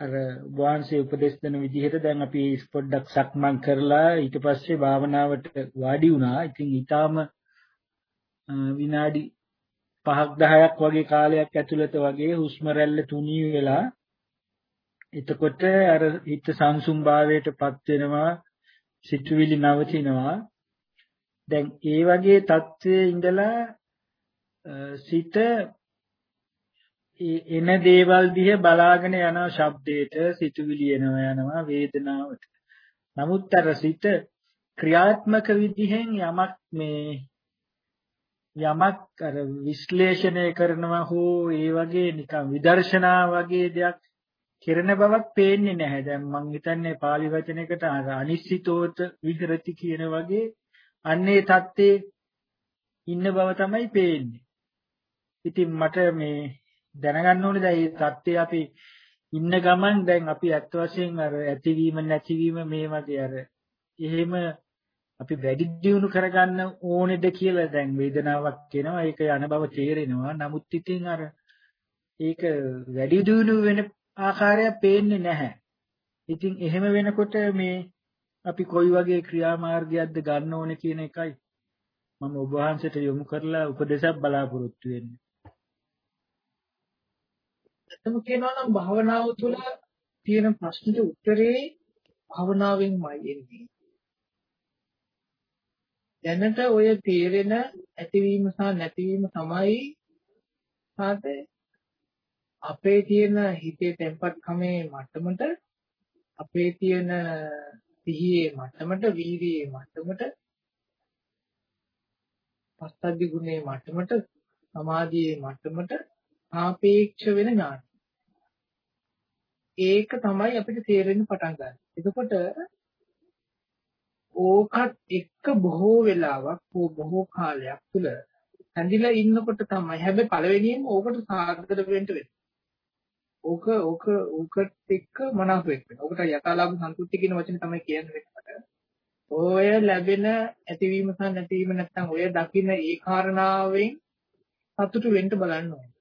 අර වහන්සේ උපදෙස් දෙන විදිහට දැන් අපි පොඩ්ඩක් සක්මන් කරලා ඊට පස්සේ භාවනාවට වාඩි වුණා. ඉතින් ඊටාම විනාඩි 5ක් 10ක් වගේ කාලයක් ඇතුළත වගේ හුස්ම රැල්ල තුනී වෙලා එතකොට අර හිත සංසුම් භාවයටපත් වෙනවා සිතුවිලි නවතිනවා දැන් ඒ වගේ தත්ත්වයේ ඉඳලා සිත එන දේවල් දිහා බලාගෙන යන ශබ්දයට සිතුවිලි එනවා යනවා වේදනාවට. නමුත් අර සිත ක්‍රියාත්මක විදිහෙන් යමක් මේ යමක් අර විශ්ලේෂණය කරනවා හෝ ඒ වගේ නිකන් විදර්ශනා වගේ දෙයක් කෙරෙන බවක් පේන්නේ නැහැ. දැන් මම හිතන්නේ pāli වචනයකට අර අනිශ්චිතෝත විහෙරති කියන වගේ අන්නේ தත්තේ ඉන්න බව තමයි පේන්නේ. ඉතින් මට මේ දැනගන්න ඕනේ. දැන් මේ தත්ත්වය අපි ඉන්න ගමන් දැන් අපි ඇත්ත වශයෙන් අර ඇතිවීම නැතිවීම මේ වගේ අර එහෙම අපි වැඩි දියුණු කරගන්න ඕනේද කියලා දැන් වේදනාවක් එනවා. ඒක යන බව තේරෙනවා. නමුත් ඉතින් අර ඒක වැඩි දියුණු වෙන ආකාරයක් පේන්නේ නැහැ. ඉතින් එහෙම වෙනකොට මේ අපි කොයි වගේ ක්‍රියාමාර්ගයක්ද ගන්න ඕනේ කියන එකයි මම ඔබ වහන්සේට යොමු කරලා උපදේශයක් බලාපොරොත්තු වෙන්නේ. ඇත්තම කියනවා නම් භාවනාව තුළ තියෙන ප්‍රශ්නෙට උත්තරේ භාවනාවෙන්මයි එන්නේ. දැනට ඔය තේරෙන ඇතිවීම සහ නැතිවීම තමයි සාතේ අපේ තියෙන හිතේ තැම්පත්කමේ මට්ටමට අපේ තියෙන සිහියේ මට්ටමට වීර්යයේ මට්ටමට පස්සද්ධි ගුණයේ මට්ටමට සමාධියේ මට්ටමට සාපේක්ෂ වෙන ඥාන. ඒක තමයි අපිට තේරෙන්න පටන් ගන්න. එතකොට ඕකත් එක්ක බොහෝ වෙලාවක් බොහෝ කාලයක් තුල ඇඳිලා ඉන්නකොට තමයි හැබැයි පළවෙනියෙන්ම ඕකට සාර්ථක වෙන්න වෙන්නේ. ඕක ඕක ඕකට එක්ක මනාප වෙන්න. ඕකට යථාලාභ සන්තුෂ්ටි කියන වචනේ තමයි කියන්නේ වෙනකොට. ඔය ලැබෙන ඇතිවීම සහ නැතිවීම නැත්තම් ඔය දකින්න ඒ කාරණාවෙන් සතුටු වෙන්න බලන්න ඕනේ.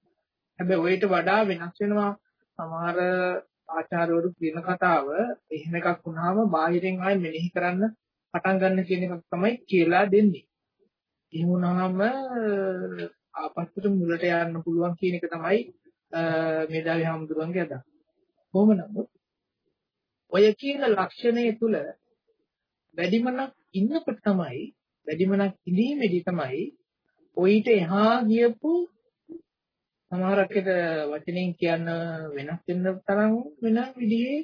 හැබැයි ඔයිට වඩා වෙනස් වෙනවා සමහර ආචාර්යවරු කියන කතාව එහෙම එකක් වුණාම බාහිරින් ආයෙ මෙනෙහි කරන්න පටන් ගන්න කියන එකක් තමයි කියලා දෙන්නේ. එහෙම වුණාම ආපස්සට මුලට යන්න පුළුවන් කියන එක තමයි මේදාවි හැමදුරන්ගේ අදහස. කොහොම නමුත් ඔය කියන ලක්ෂණය තුල වැඩිමනක් ඉන්නකොට තමයි වැඩිමනක් ඉඳීමේදී තමයි ඔయిత එහා ගියපු සමහරකට වචනෙන් කියන්න වෙනස් වෙන තරම් වෙන විදිහේ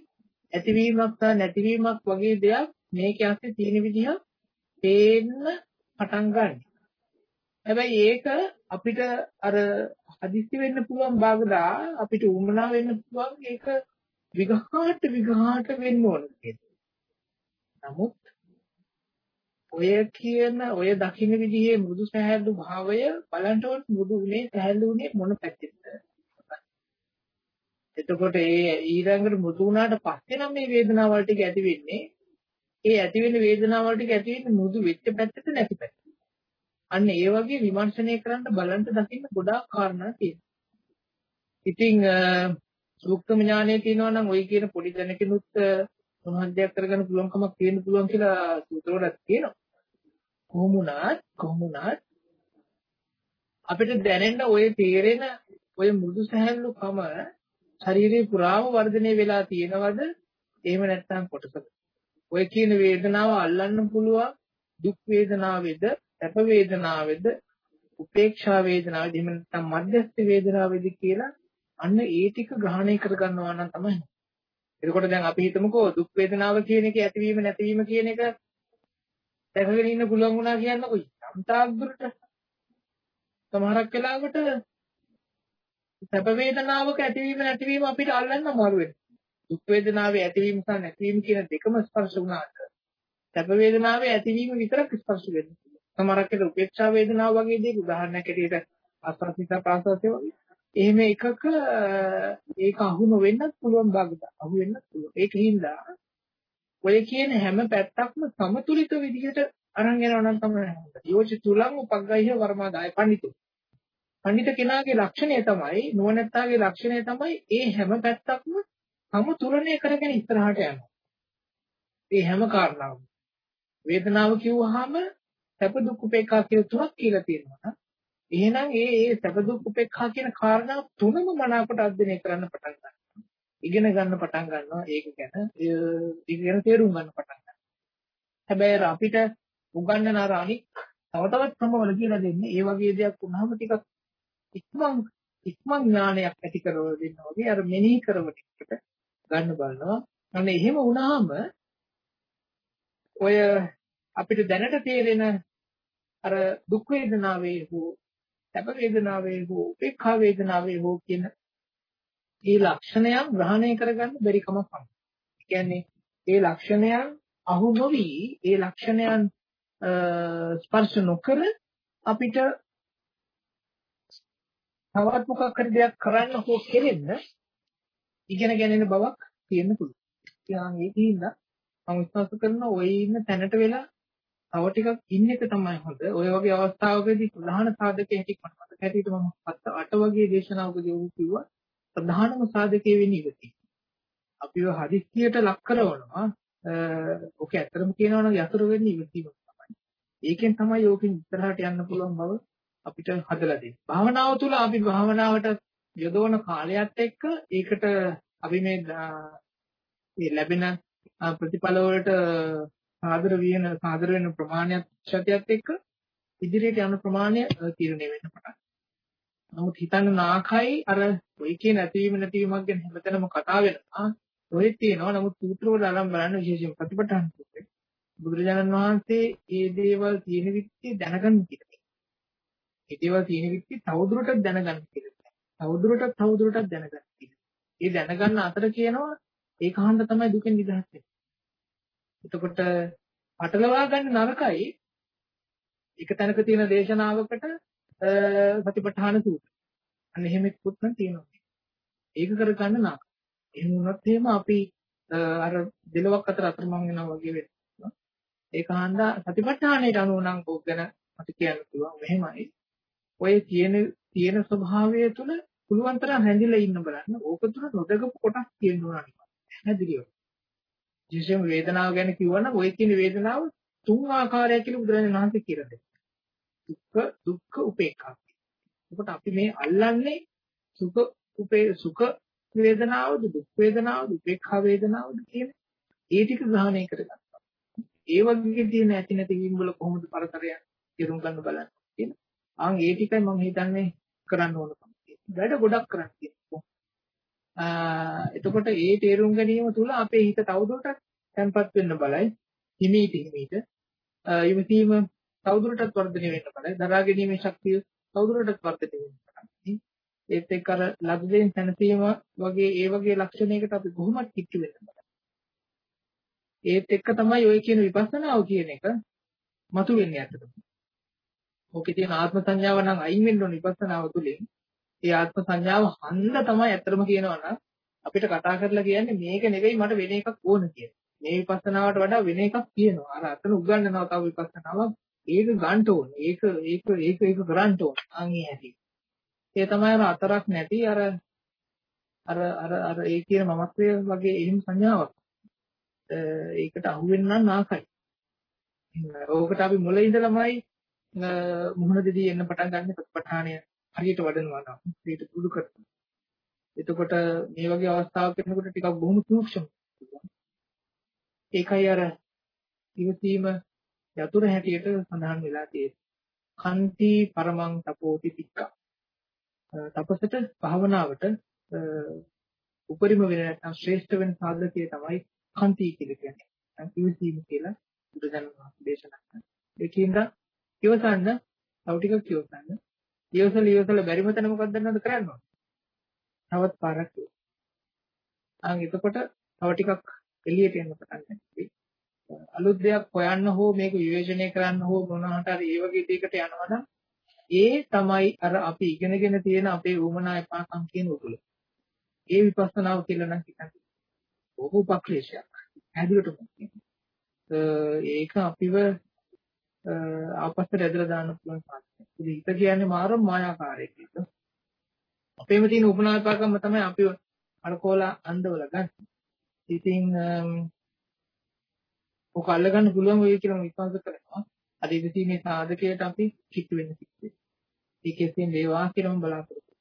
ඇතිවීමක් සහ නැතිවීමක් වගේ දෙයක් මේක ඇස්සේ තියෙන විදිහ පේන්න පටන් ගන්න. හැබැයි ඒක අපිට අර හදිස්සි වෙන්න පුළුවන් භාගදා අපිට උමනා වෙන්න පුළුවන් ඒක විගහාට විගහාට වෙන්න ඕන නමුත් ඔය කියන ඔය දකින්න විදිහේ මෘදු සහැල්ලු භාවය බලන්න ඕන මෘදු උනේ සහැල්ලු උනේ මොන පැත්තෙන්ද? එතකොට ඒ ඊළඟට මෘදු වුණාට පස්සේ නම් මේ වේදනාවල් ටික ඇති වෙන්නේ. ඒ ඇති වෙන වේදනාවල් ටික ඇති වෙන්නේ මෘදු වෙච්ච පැත්තට නැති පැත්තට. අන්න ඒ වගේ විමර්ශනය කරන්න බලන්න දකින්න ගොඩාක් කාරණා තියෙනවා. ඉතින් සූක්ෂම ඥානය තියෙනවා නම් ওই කියන පොඩි දැනකිනුත් මොනවදයක් කරගන්න පුළුවන්කමක් තියෙන්න පුළුවන් කියලා සූත්‍රවලත් කියනවා. කොහොම වුණත් කොහොම වුණත් අපිට දැනෙන්න ඔය තේරෙන ඔය මුදු සැහැල්ලුකම ශරීරේ පුරාම වර්ධනය වෙලා තියෙනවද? එහෙම නැත්නම් කොටසද? ඔය කියන වේදනාව අල්ලන්න පුළුවන් දුක් වේදනාවේද, සැප වේදනාවේද, උපේක්ෂා වේදනාවේද, එහෙම නැත්නම් මධ්‍යස්ථ වේදනාවේද කියලා අන්න ඒ ටික ග්‍රහණය කරගන්නවා නම් තමයි එතකොට දැන් අපි හිතමුකෝ දුක් වේදනාව කියන එක ඇතිවීම නැතිවීම කියන එක දැකගෙන ඉන්න පුළුවන් වුණා කියන්නකො. සම්තාක් දුරට සමහරක් වෙලාවට සැප වේදනාවක ඇතිවීම නැතිවීම අපිට අල්ලන්න අමාරු වෙනවා. දුක් වේදනාවේ ඇතිවීම සහ නැතිවීම කියන දෙකම ස්පර්ශ වුණාට සැප වේදනාවේ ඇතිවීම විතරක් ස්පර්ශ වෙනවා. සමහරක් වෙලාවට උපේක්ෂා වේදනාව වගේ දේක උදාහරණයක් ඇටියට ආස්වාසිත ප්‍රාසාසය වගේ. එහෙම එකක ඒක අහු නොවෙන්නත් පුළුවන් භාගත. අහු වෙන්නත් පුළුවන්. ඒකින්ද ඔය කියන හැම පැත්තක්ම සමතුලිත විදිහට අරන් යනවා නම් තමයි හොඳ. යෝච තුලං උපග්ගය වර්මාදාය පඬිතු. පඬිත කෙනාගේ ලක්ෂණය තමයි නුවණැත්තාගේ ලක්ෂණය තමයි ඒ හැම පැත්තක්ම සමතුලනය කරගෙන ඉස්සරහට යනවා. ඒ හැම කාරණාවම වේදනාව කිව්වහම සැප දුක් උපේක්ඛා කියලා තුනක් කියලා තියෙනවා. එහෙනම් ඒ ඒ සැප දුක් උපේක්ඛා කියන කාරණා තුනම මනාවකට අධ්‍යයනය කරන්න පටන් ගන්නවා. ඉගෙන ගන්න පටන් ගන්නවා ඒක ගැන ඒක ගැන තේරුම් ගන්න පටන් ගන්නවා. හැබැයි අපිට උගන්වන අර අනික් තව තවත් ක්‍රමවල කියලා දෙන්නේ ඒ වගේ දෙයක් වුණාම ටිකක් ඉක්මන් ඉක්මන් ඥානයක් ඇති කරවල දෙන්න වගේ අර මෙනෙහි කරවන එකට ගන්න බලනවා. අන්න එහෙම වුණාම ඔය අපිට දැනට තේරෙන අර දුක් වේදනාවේ හෝ සැප වේදනාවේ හෝ උපේක්ඛා වේදනාවේ හෝ කියන මේ ලක්ෂණයන් ග්‍රහණය කරගන්න බැරි කමක් තමයි. කියන්නේ ඒ ලක්ෂණයන් අහු නොවි ඒ ලක්ෂණයන් ස්පර්ශ නොකර අපිට තවත් මොකක් හරි දෙයක් කරන්න හෝ කෙරෙන්න ඉගෙන ගැනීම බවක් තියෙන්න පුළුවන්. ඉතින් ඒකින්ද මම විශ්වාස කරනවා ඔය ඉන්න තැනට වෙලා තව ටිකක් ඉන්න එක තමයි හොඳ. ඔය වගේ අවස්ථාවකදී ප්‍රධාන සාධකයේ හිටික් මට මතක හැටියට මම 7 8 වගේ දේශනාවකදී ඔහු කිව්වා ප්‍රධානම සාධකයේ වෙන්නේ ඉවතියි. අපිව හදිස්සියට ලක් කරනවා. ඔක ඇත්තටම කියනවා නම් යතුරු වෙන්නේ ඉවතීම තමයි. ඒකෙන් තමයි යෝකින් ඉස්සරහට යන්න පුළුවන් බව අපිට හදලා දෙන්නේ. භාවනාව තුළ අපි භාවනාවට යොදවන කාලයත් එක්ක ඒකට අපි මේ ලැබෙන ප්‍රතිඵල වලට සාදර වෙන සාදර වෙන ප්‍රමාණයත් ශතියත් එක්ක ඉදිරියට යන ප්‍රමාණය තීරණය වෙන්න පටන් නමුත් හිතන්න නාකයි අර ඔය කියන ඇතිවීම නැතිවීමක් ගැන හැමතැනම කතා වෙනවා. ඔයෙත් තියෙනවා. නමුත් සූත්‍ර වල අරන් බලන්න විශේෂයෙන් ප්‍රතිපටන් සූත්‍රය. බුදුරජාණන් වහන්සේ මේ දේවල් තියෙන විදිහේ දැනගන්න කියලා. මේ දේවල් තියෙන විදිහේ තවදුරටත් දැනගන්න කියලා. තවදුරටත් තවදුරටත් දැනගන්න කියලා. ඒ දැනගන්න අතර කියනවා ඒකහන්ද තමයි දුකෙන් නිදහස් වෙන්නේ. එතකොට පටලවා ගන්න නරකයි එක තැනක තියෙන දේශනාවකට සතිපට්ඨාන සූත්‍රය. අන්න එහෙම එක්කුත් නම් තියෙනවා. ඒක කරගන්න නාක. එහෙම වුණත් එහෙම අපි අර දෙලොවක් අතර අතරමං වෙනවා වගේ වෙනවා. ඒක හන්දා සතිපට්ඨානයට අනුව නම් ඕක ගැන අපි කියන්න පුළුවන්. මෙහෙමයි. ඔය කියන තියෙන ස්වභාවය තුළ පුළුවන් තරම් හැඳිලා ඉන්න බලන්න. ඕක තුළ නොදකපු කොටස් තියෙනවා නේ. හැදිරියෝ. විශේෂම වේදනාව ගැන කිව්වනම් ඔය කියන වේදනාව තුන් ආකාරයක් කියලා බුදුරජාණන් වහන්සේ කියලා දෙනවා. දුක්ඛ දුක්ඛ උපේක්ඛා. එතකොට අපි මේ අල්ලන්නේ සුඛ උපේ සුඛ වේදනාවද දුක් වේදනාවද උපේක්ඛා වේදනාවද කියන ඒ ටික ග්‍රහණය කරගන්නවා. ඒ වගේ තියෙන ඇති නැති වීම වල කොහොමද පරතරය ඉරුම් ගන්න බලන්න කියන. ආන් ඒ ටිකයි මම හිතන්නේ කරන්න ඕන කම. වැඩ ගොඩක් කරන්න තියෙනවා. එතකොට ඒ තේරුම් ගැනීම තුළ අපේ හිත තවදුරටත් තැම්පත් වෙන්න බලයි. හිමීට හිමීට ඉවසීම තවදුරටත් වර්ධනය වෙන්න බලයි. දරා ගැනීමේ ශක්තිය තවදුරටත් වර්ධනය වෙන්න බලයි. ඒත් එක්ක අර ලබ්ධයෙන් තනසීම වගේ ඒ වගේ ලක්ෂණයකට අපි කොහොමද කිච්චු වෙන්න බලයි. ඒත් එක්ක තමයි ඔය කියන විපස්සනාව කියන එක මතුවෙන්නේ අතට. ඕකේ තියෙන ආත්ම සංඥාව නම් අයින් වෙන්න ඕන විපස්සනාව තුළින්. ඒ ආත්ම සංඥාව හන්ද තමයි ඇත්තම කියනවා නම් අපිට කතා කරලා කියන්නේ මේක නෙවෙයි මට වෙන එකක් ඕන කියලා. මේ විපස්සනාවට වඩා වෙන එකක් තියෙනවා. අර අතන උගන්වනවා තව විපස්සනාවක්. ඒක ගන්න ඕන. ඒක ඒක ඒක ඒක කරන්න ඕන. අන් ඒ හැටි. ඒ තමයි අර අතරක් නැති අර අර අර අර ඒ කියන මමත්වය වගේ එහෙම සංඥාවක් ඒකට අහු වෙන්න නම් ආකයි. ඕකට අපි මුල ඉඳලමයි මුහුණ දෙදී එන්න පටන් ගන්න ප්‍රතිපඨානය හරියට වඩනවා නම් ඒක පුරුදු කරනවා. එතකොට මේ වගේ අවස්ථාවක් එනකොට ටිකක් බොහොම සූක්ෂම. ඒකයි අර ඉවසීම යතුරු හැටියට සඳහන් වෙලා තියෙන්නේ. කන්ති පරමං තපෝති තික්කා. තපසට භාවනාවට උපරිම වෙන නැත්නම් ශ්‍රේෂ්ඨ වෙන සාධකය තමයි කන්ති කියලා කියන්නේ. ඉවසීම කියලා බුදුදහම දේශනා කරනවා. ඒකින්ද ඉවසන්න තව ටිකක් ඉවසන්න. ඉවසල ඉවසල බැරිම තැන මොකක්ද නේද කරන්න ඕන. තවත් පාරක් ආන් එතකොට තව ටිකක් එළියට එන්න පටන් ගන්නවා. අලුත් දෙයක් හොයන්න හෝ මේක විවේචනය කරන්න හෝ මොනවාට හරි ඒ වගේ දෙයකට යනවා නම් ඒ තමයි අර අපි ඉගෙනගෙන තියෙන අපේ උමනා එපාකම් කියන උතුල. ඒ විපස්සනාව කියලා නම් හිතන්නේ. ඕක උපක්ලේශයක්. හැදුවටම. ඒක අපිව ආපස්සට ඇදලා දාන්න පුළුවන් කාර්යයක්. ඉතින් හිත කියන්නේ මාරම මායාකාරයක් එක. අපේම තියෙන උපනා එපාකම තමයි අපි අරකෝලා අන්දවල ගන්න. ඉතින් ඔක අල්ලගන්න පුළුවන් වෙයි කියලා මම විශ්වාස කරනවා. අද ඉතිමේ සාධකයට අපි කිට්ටු වෙන්න සිද්ධ ඒකෙන් වේවා කියලා මම බලාපොරොත්තු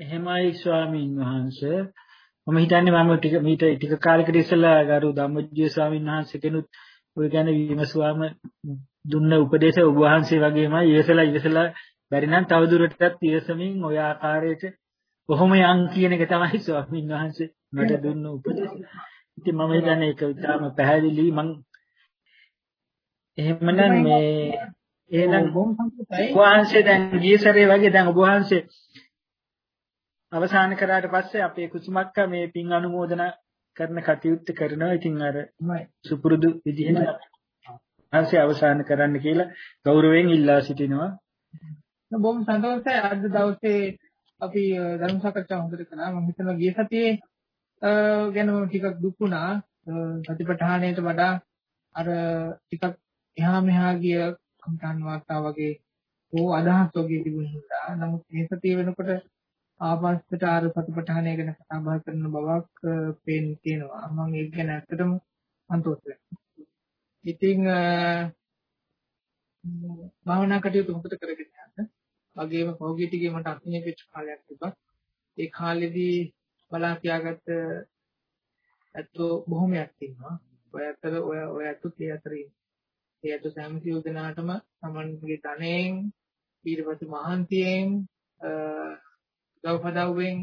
එහෙමයි ස්වාමීන් වහන්සේ මම හිතන්නේ මම ටික මීට ටික කාලයකට ඉස්සෙල්ලා ගරු ධම්මජීව ස්වාමීන් වහන්සේ කෙනුත් ඔය ගැන විමසුවාම දුන්න උපදේශ ඔබ වහන්සේ වගේමයි ඉවසලා ඉවසලා බැරි නම් තවදුරටත් ඉවසමින් ඔය ආකාරයට කොහොම යන් කියන එක තමයි ස්වාමීන් වහන්සේ මට දුන්න උපදේශය. ඉතින් මම හිතන්නේ ඒක ඉතාම පැහැදිලි මං එහෙමනම් මේ එහෙනම් වහන්සේ දැන් ගිය සැරේ වගේ දැන් ඔබ වහන්සේ අවසන් කරාට පස්සේ අපේ කුසුමක්ක මේ පින් අනුමෝදන කරන කටයුත්ත කරනවා. ඉතින් අර සුපුරුදු විදිහට වහන්සේ අවසන් කරන්න කියලා ගෞරවයෙන් ඉල්ලා සිටිනවා. බොහොම සතුටුයි අද දවසේ අපි ධර්ම සාකච්ඡා හොඳට කළා. මම හිතනවා ගිය සතියේ ගැන මම ටිකක් දුක් වුණා. සතිපට්ඨානයට වඩා අර ටිකක් එහා මෙහා ගිය කම්තාන් වාර්තා වගේ ඕ අදහස් වගේ තිබුණා. නමුත් මේ සතිය වෙනකොට ආපස්සට ආර සතිපට්ඨානය ගැන කතා බහ කරන බවක් පේන්න තියෙනවා. මම ඒක ගැන ඇත්තටම සන්තෝෂ වෙනවා. ඉතින් භාවනා කටයුතු හොඳට කරගෙන යන්න. වගේම පෞද්ගලික ටිකේ මට අත්මිය වෙච්ච කාලයක් තිබ්බා. ඒ කාලෙදී බලා තියාගත්ත ඇත්තෝ බොහොමයක් ඉන්නවා. ඔය අතර ඔය ඔය ඇත්තෝ ඒ අතර ඉන්නවා. ඒ ඇත්තෝ සෑම සියුදනාටම Tamanගේ ධනෙන් ඊට පස්සේ මහන්තියෙන් උදව්පදව්වෙන්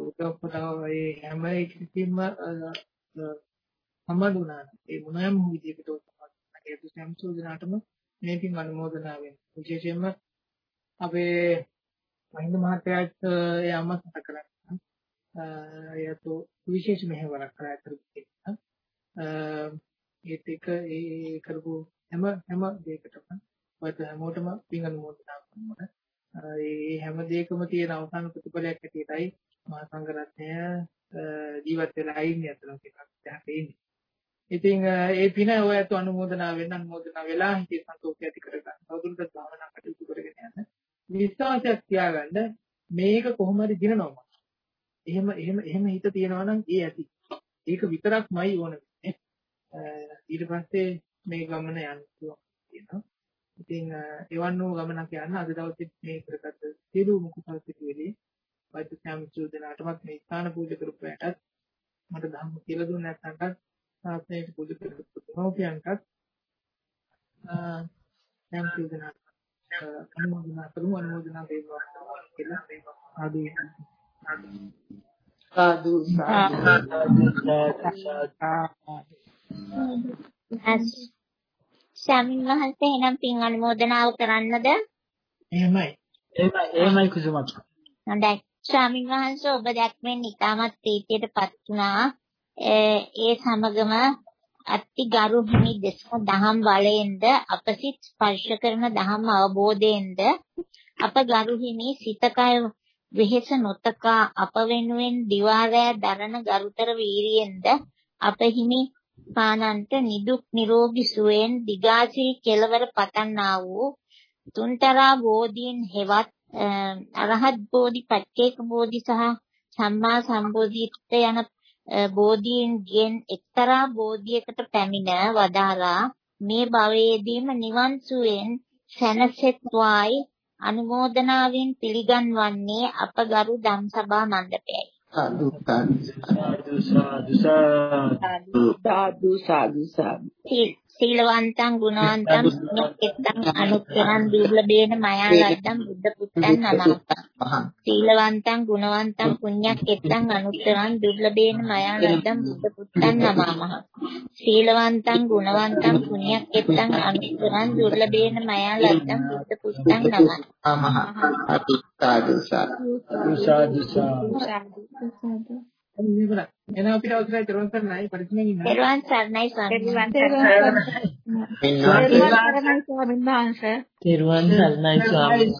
උදව්පදව් ඒ හැම එකකින්ම සම්බන්ධුණා. ඒ මොනෑම විදිහකට සම්බන්ධුණා. ඒ සෑම සියුදනාටම මේකින් අනුමෝදනා වෙන. විශේෂයෙන්ම අපේ මහින්ද මහත්තයාත් ඒ අම්මා සත කරා යතු විශේෂ මෙහෙවරක් කරා ඇතර ඒත් එක ඒ කරපු හැම හැම දෙයකටම ඔයත් හැමෝටම පින් අනුමෝදනා කරනවා. ඒ හැම දෙයකම තියෙන අවසාන ප්‍රතිඵලයක් ඇටියටයි මහා සංඝරත්නය ජීවත් වෙලා ඉන්නේ අතන ටිකක් දැහට ඉන්නේ. ඉතින් ඒ පින ඔයත් අනුමෝදනා වෙන්න අනුමෝදනා වෙලා හිතේ සතුටු ඇති කරගන්න. තවදුරටත් භාවනා කටයුතු කරගෙන යන්න. විශ්වාසයක් තියාගන්න මේක කොහොම හරි දිනනවා. එහෙම එහෙම එහෙම හිත තියනවා නම් ඒ ඇති. ඒක විතරක්මයි ඕන වෙන්නේ. ඊට පස්සේ මේ ගමන යන්න පුළුවන් කියනවා. ඉතින් එවන් වූ ගමනක් යන්න අද දවසේ මේ කරගත්ත සියලුම කුසල සිතුවිලි වෛද්‍ය සම්චෝදනාටමත් මේ ස්ථාන පූජා කරපු ඇටත් මට ධම්ම කියලා දුන්නේ නැත්නම් පූජා කරපු නෝපියන්ටත් යම් චෝදනාට අනුමೋದනා කරමු අනුමೋದනා වේවා කියලා ආදී සාදු ස්වාමීන් වහන්සේ එනම් පින් අනුමෝදනාව කරන්නද? එහෙමයි. එහෙමයි එහෙමයි කුසුමත්. හොඳයි. ස්වාමීන් වහන්සේ ඔබ දැක්මෙන් ඉතාමත් ප්‍රීතියටපත් වුණා. ඒ සමගම අත්ති ගරු හිමි දෙසම දහම් බලයෙන්ද අපසිට ස්පර්ශ කරන දහම් අවබෝධයෙන්ද අප ගරු හිමි සිතකය වෙහෙස නොතකා අප වෙනුවෙන් දිවාරෑ දරන ගරුතර වීරියෙන්ද අප හිමි පානන්ට නිදුක් නිරෝගී සුවයෙන් දිගාසිරි කෙලවර පතන්නා වූ තුන්තරා බෝධීන් හෙවත් අරහත් බෝධි, පච්චේක බෝධි සහ සම්මා සම්බෝධිත්ත යන බෝධීන්ගෙන් එක්තරා බෝධියකට පැමිණ වදාරා මේ භවයේදීම නිවන් සුවෙන් සැනසෙත්වායි අනුමෝදනාවෙන් පිළිගන්වන්නේ අපගරු ධම්සභා මණ්ඩපයයි. සාදු. සාදු සාදු සාදු. සාදු සාදු සාදු සීලවන්තං ගුණවන්තං පුඤ්ඤක්කෙත්තං අනුත්තරං දුර්ලභේන මයා ලද්දං බුද්ධ පුත්තං නමස්සං සීලවන්තං ගුණවන්තං පුඤ්ඤක්කෙත්තං අනුත්තරං දුර්ලභේන මයා ලද්දං බුද්ධ පුත්තං නමමහ සීලවන්තං ගුණවන්තං පුඤ්ඤක්කෙත්තං අනුත්තරං දුර්ලභේන මයා ලද්දං බුද්ධ පුත්තං නමමහ සාදු සාදු සාදු සාදු සාදු එහෙනම් අපිට අවසරයි තෙරුවන් සරණයි පරිස්සමෙන් ඉන්න. තෙරුවන් සරණයි ස්වාමීන්. වහන්සේ. මෙන්න ස්වාමීන් වහන්සේ. තෙරුවන් සරණයි ස්වාමී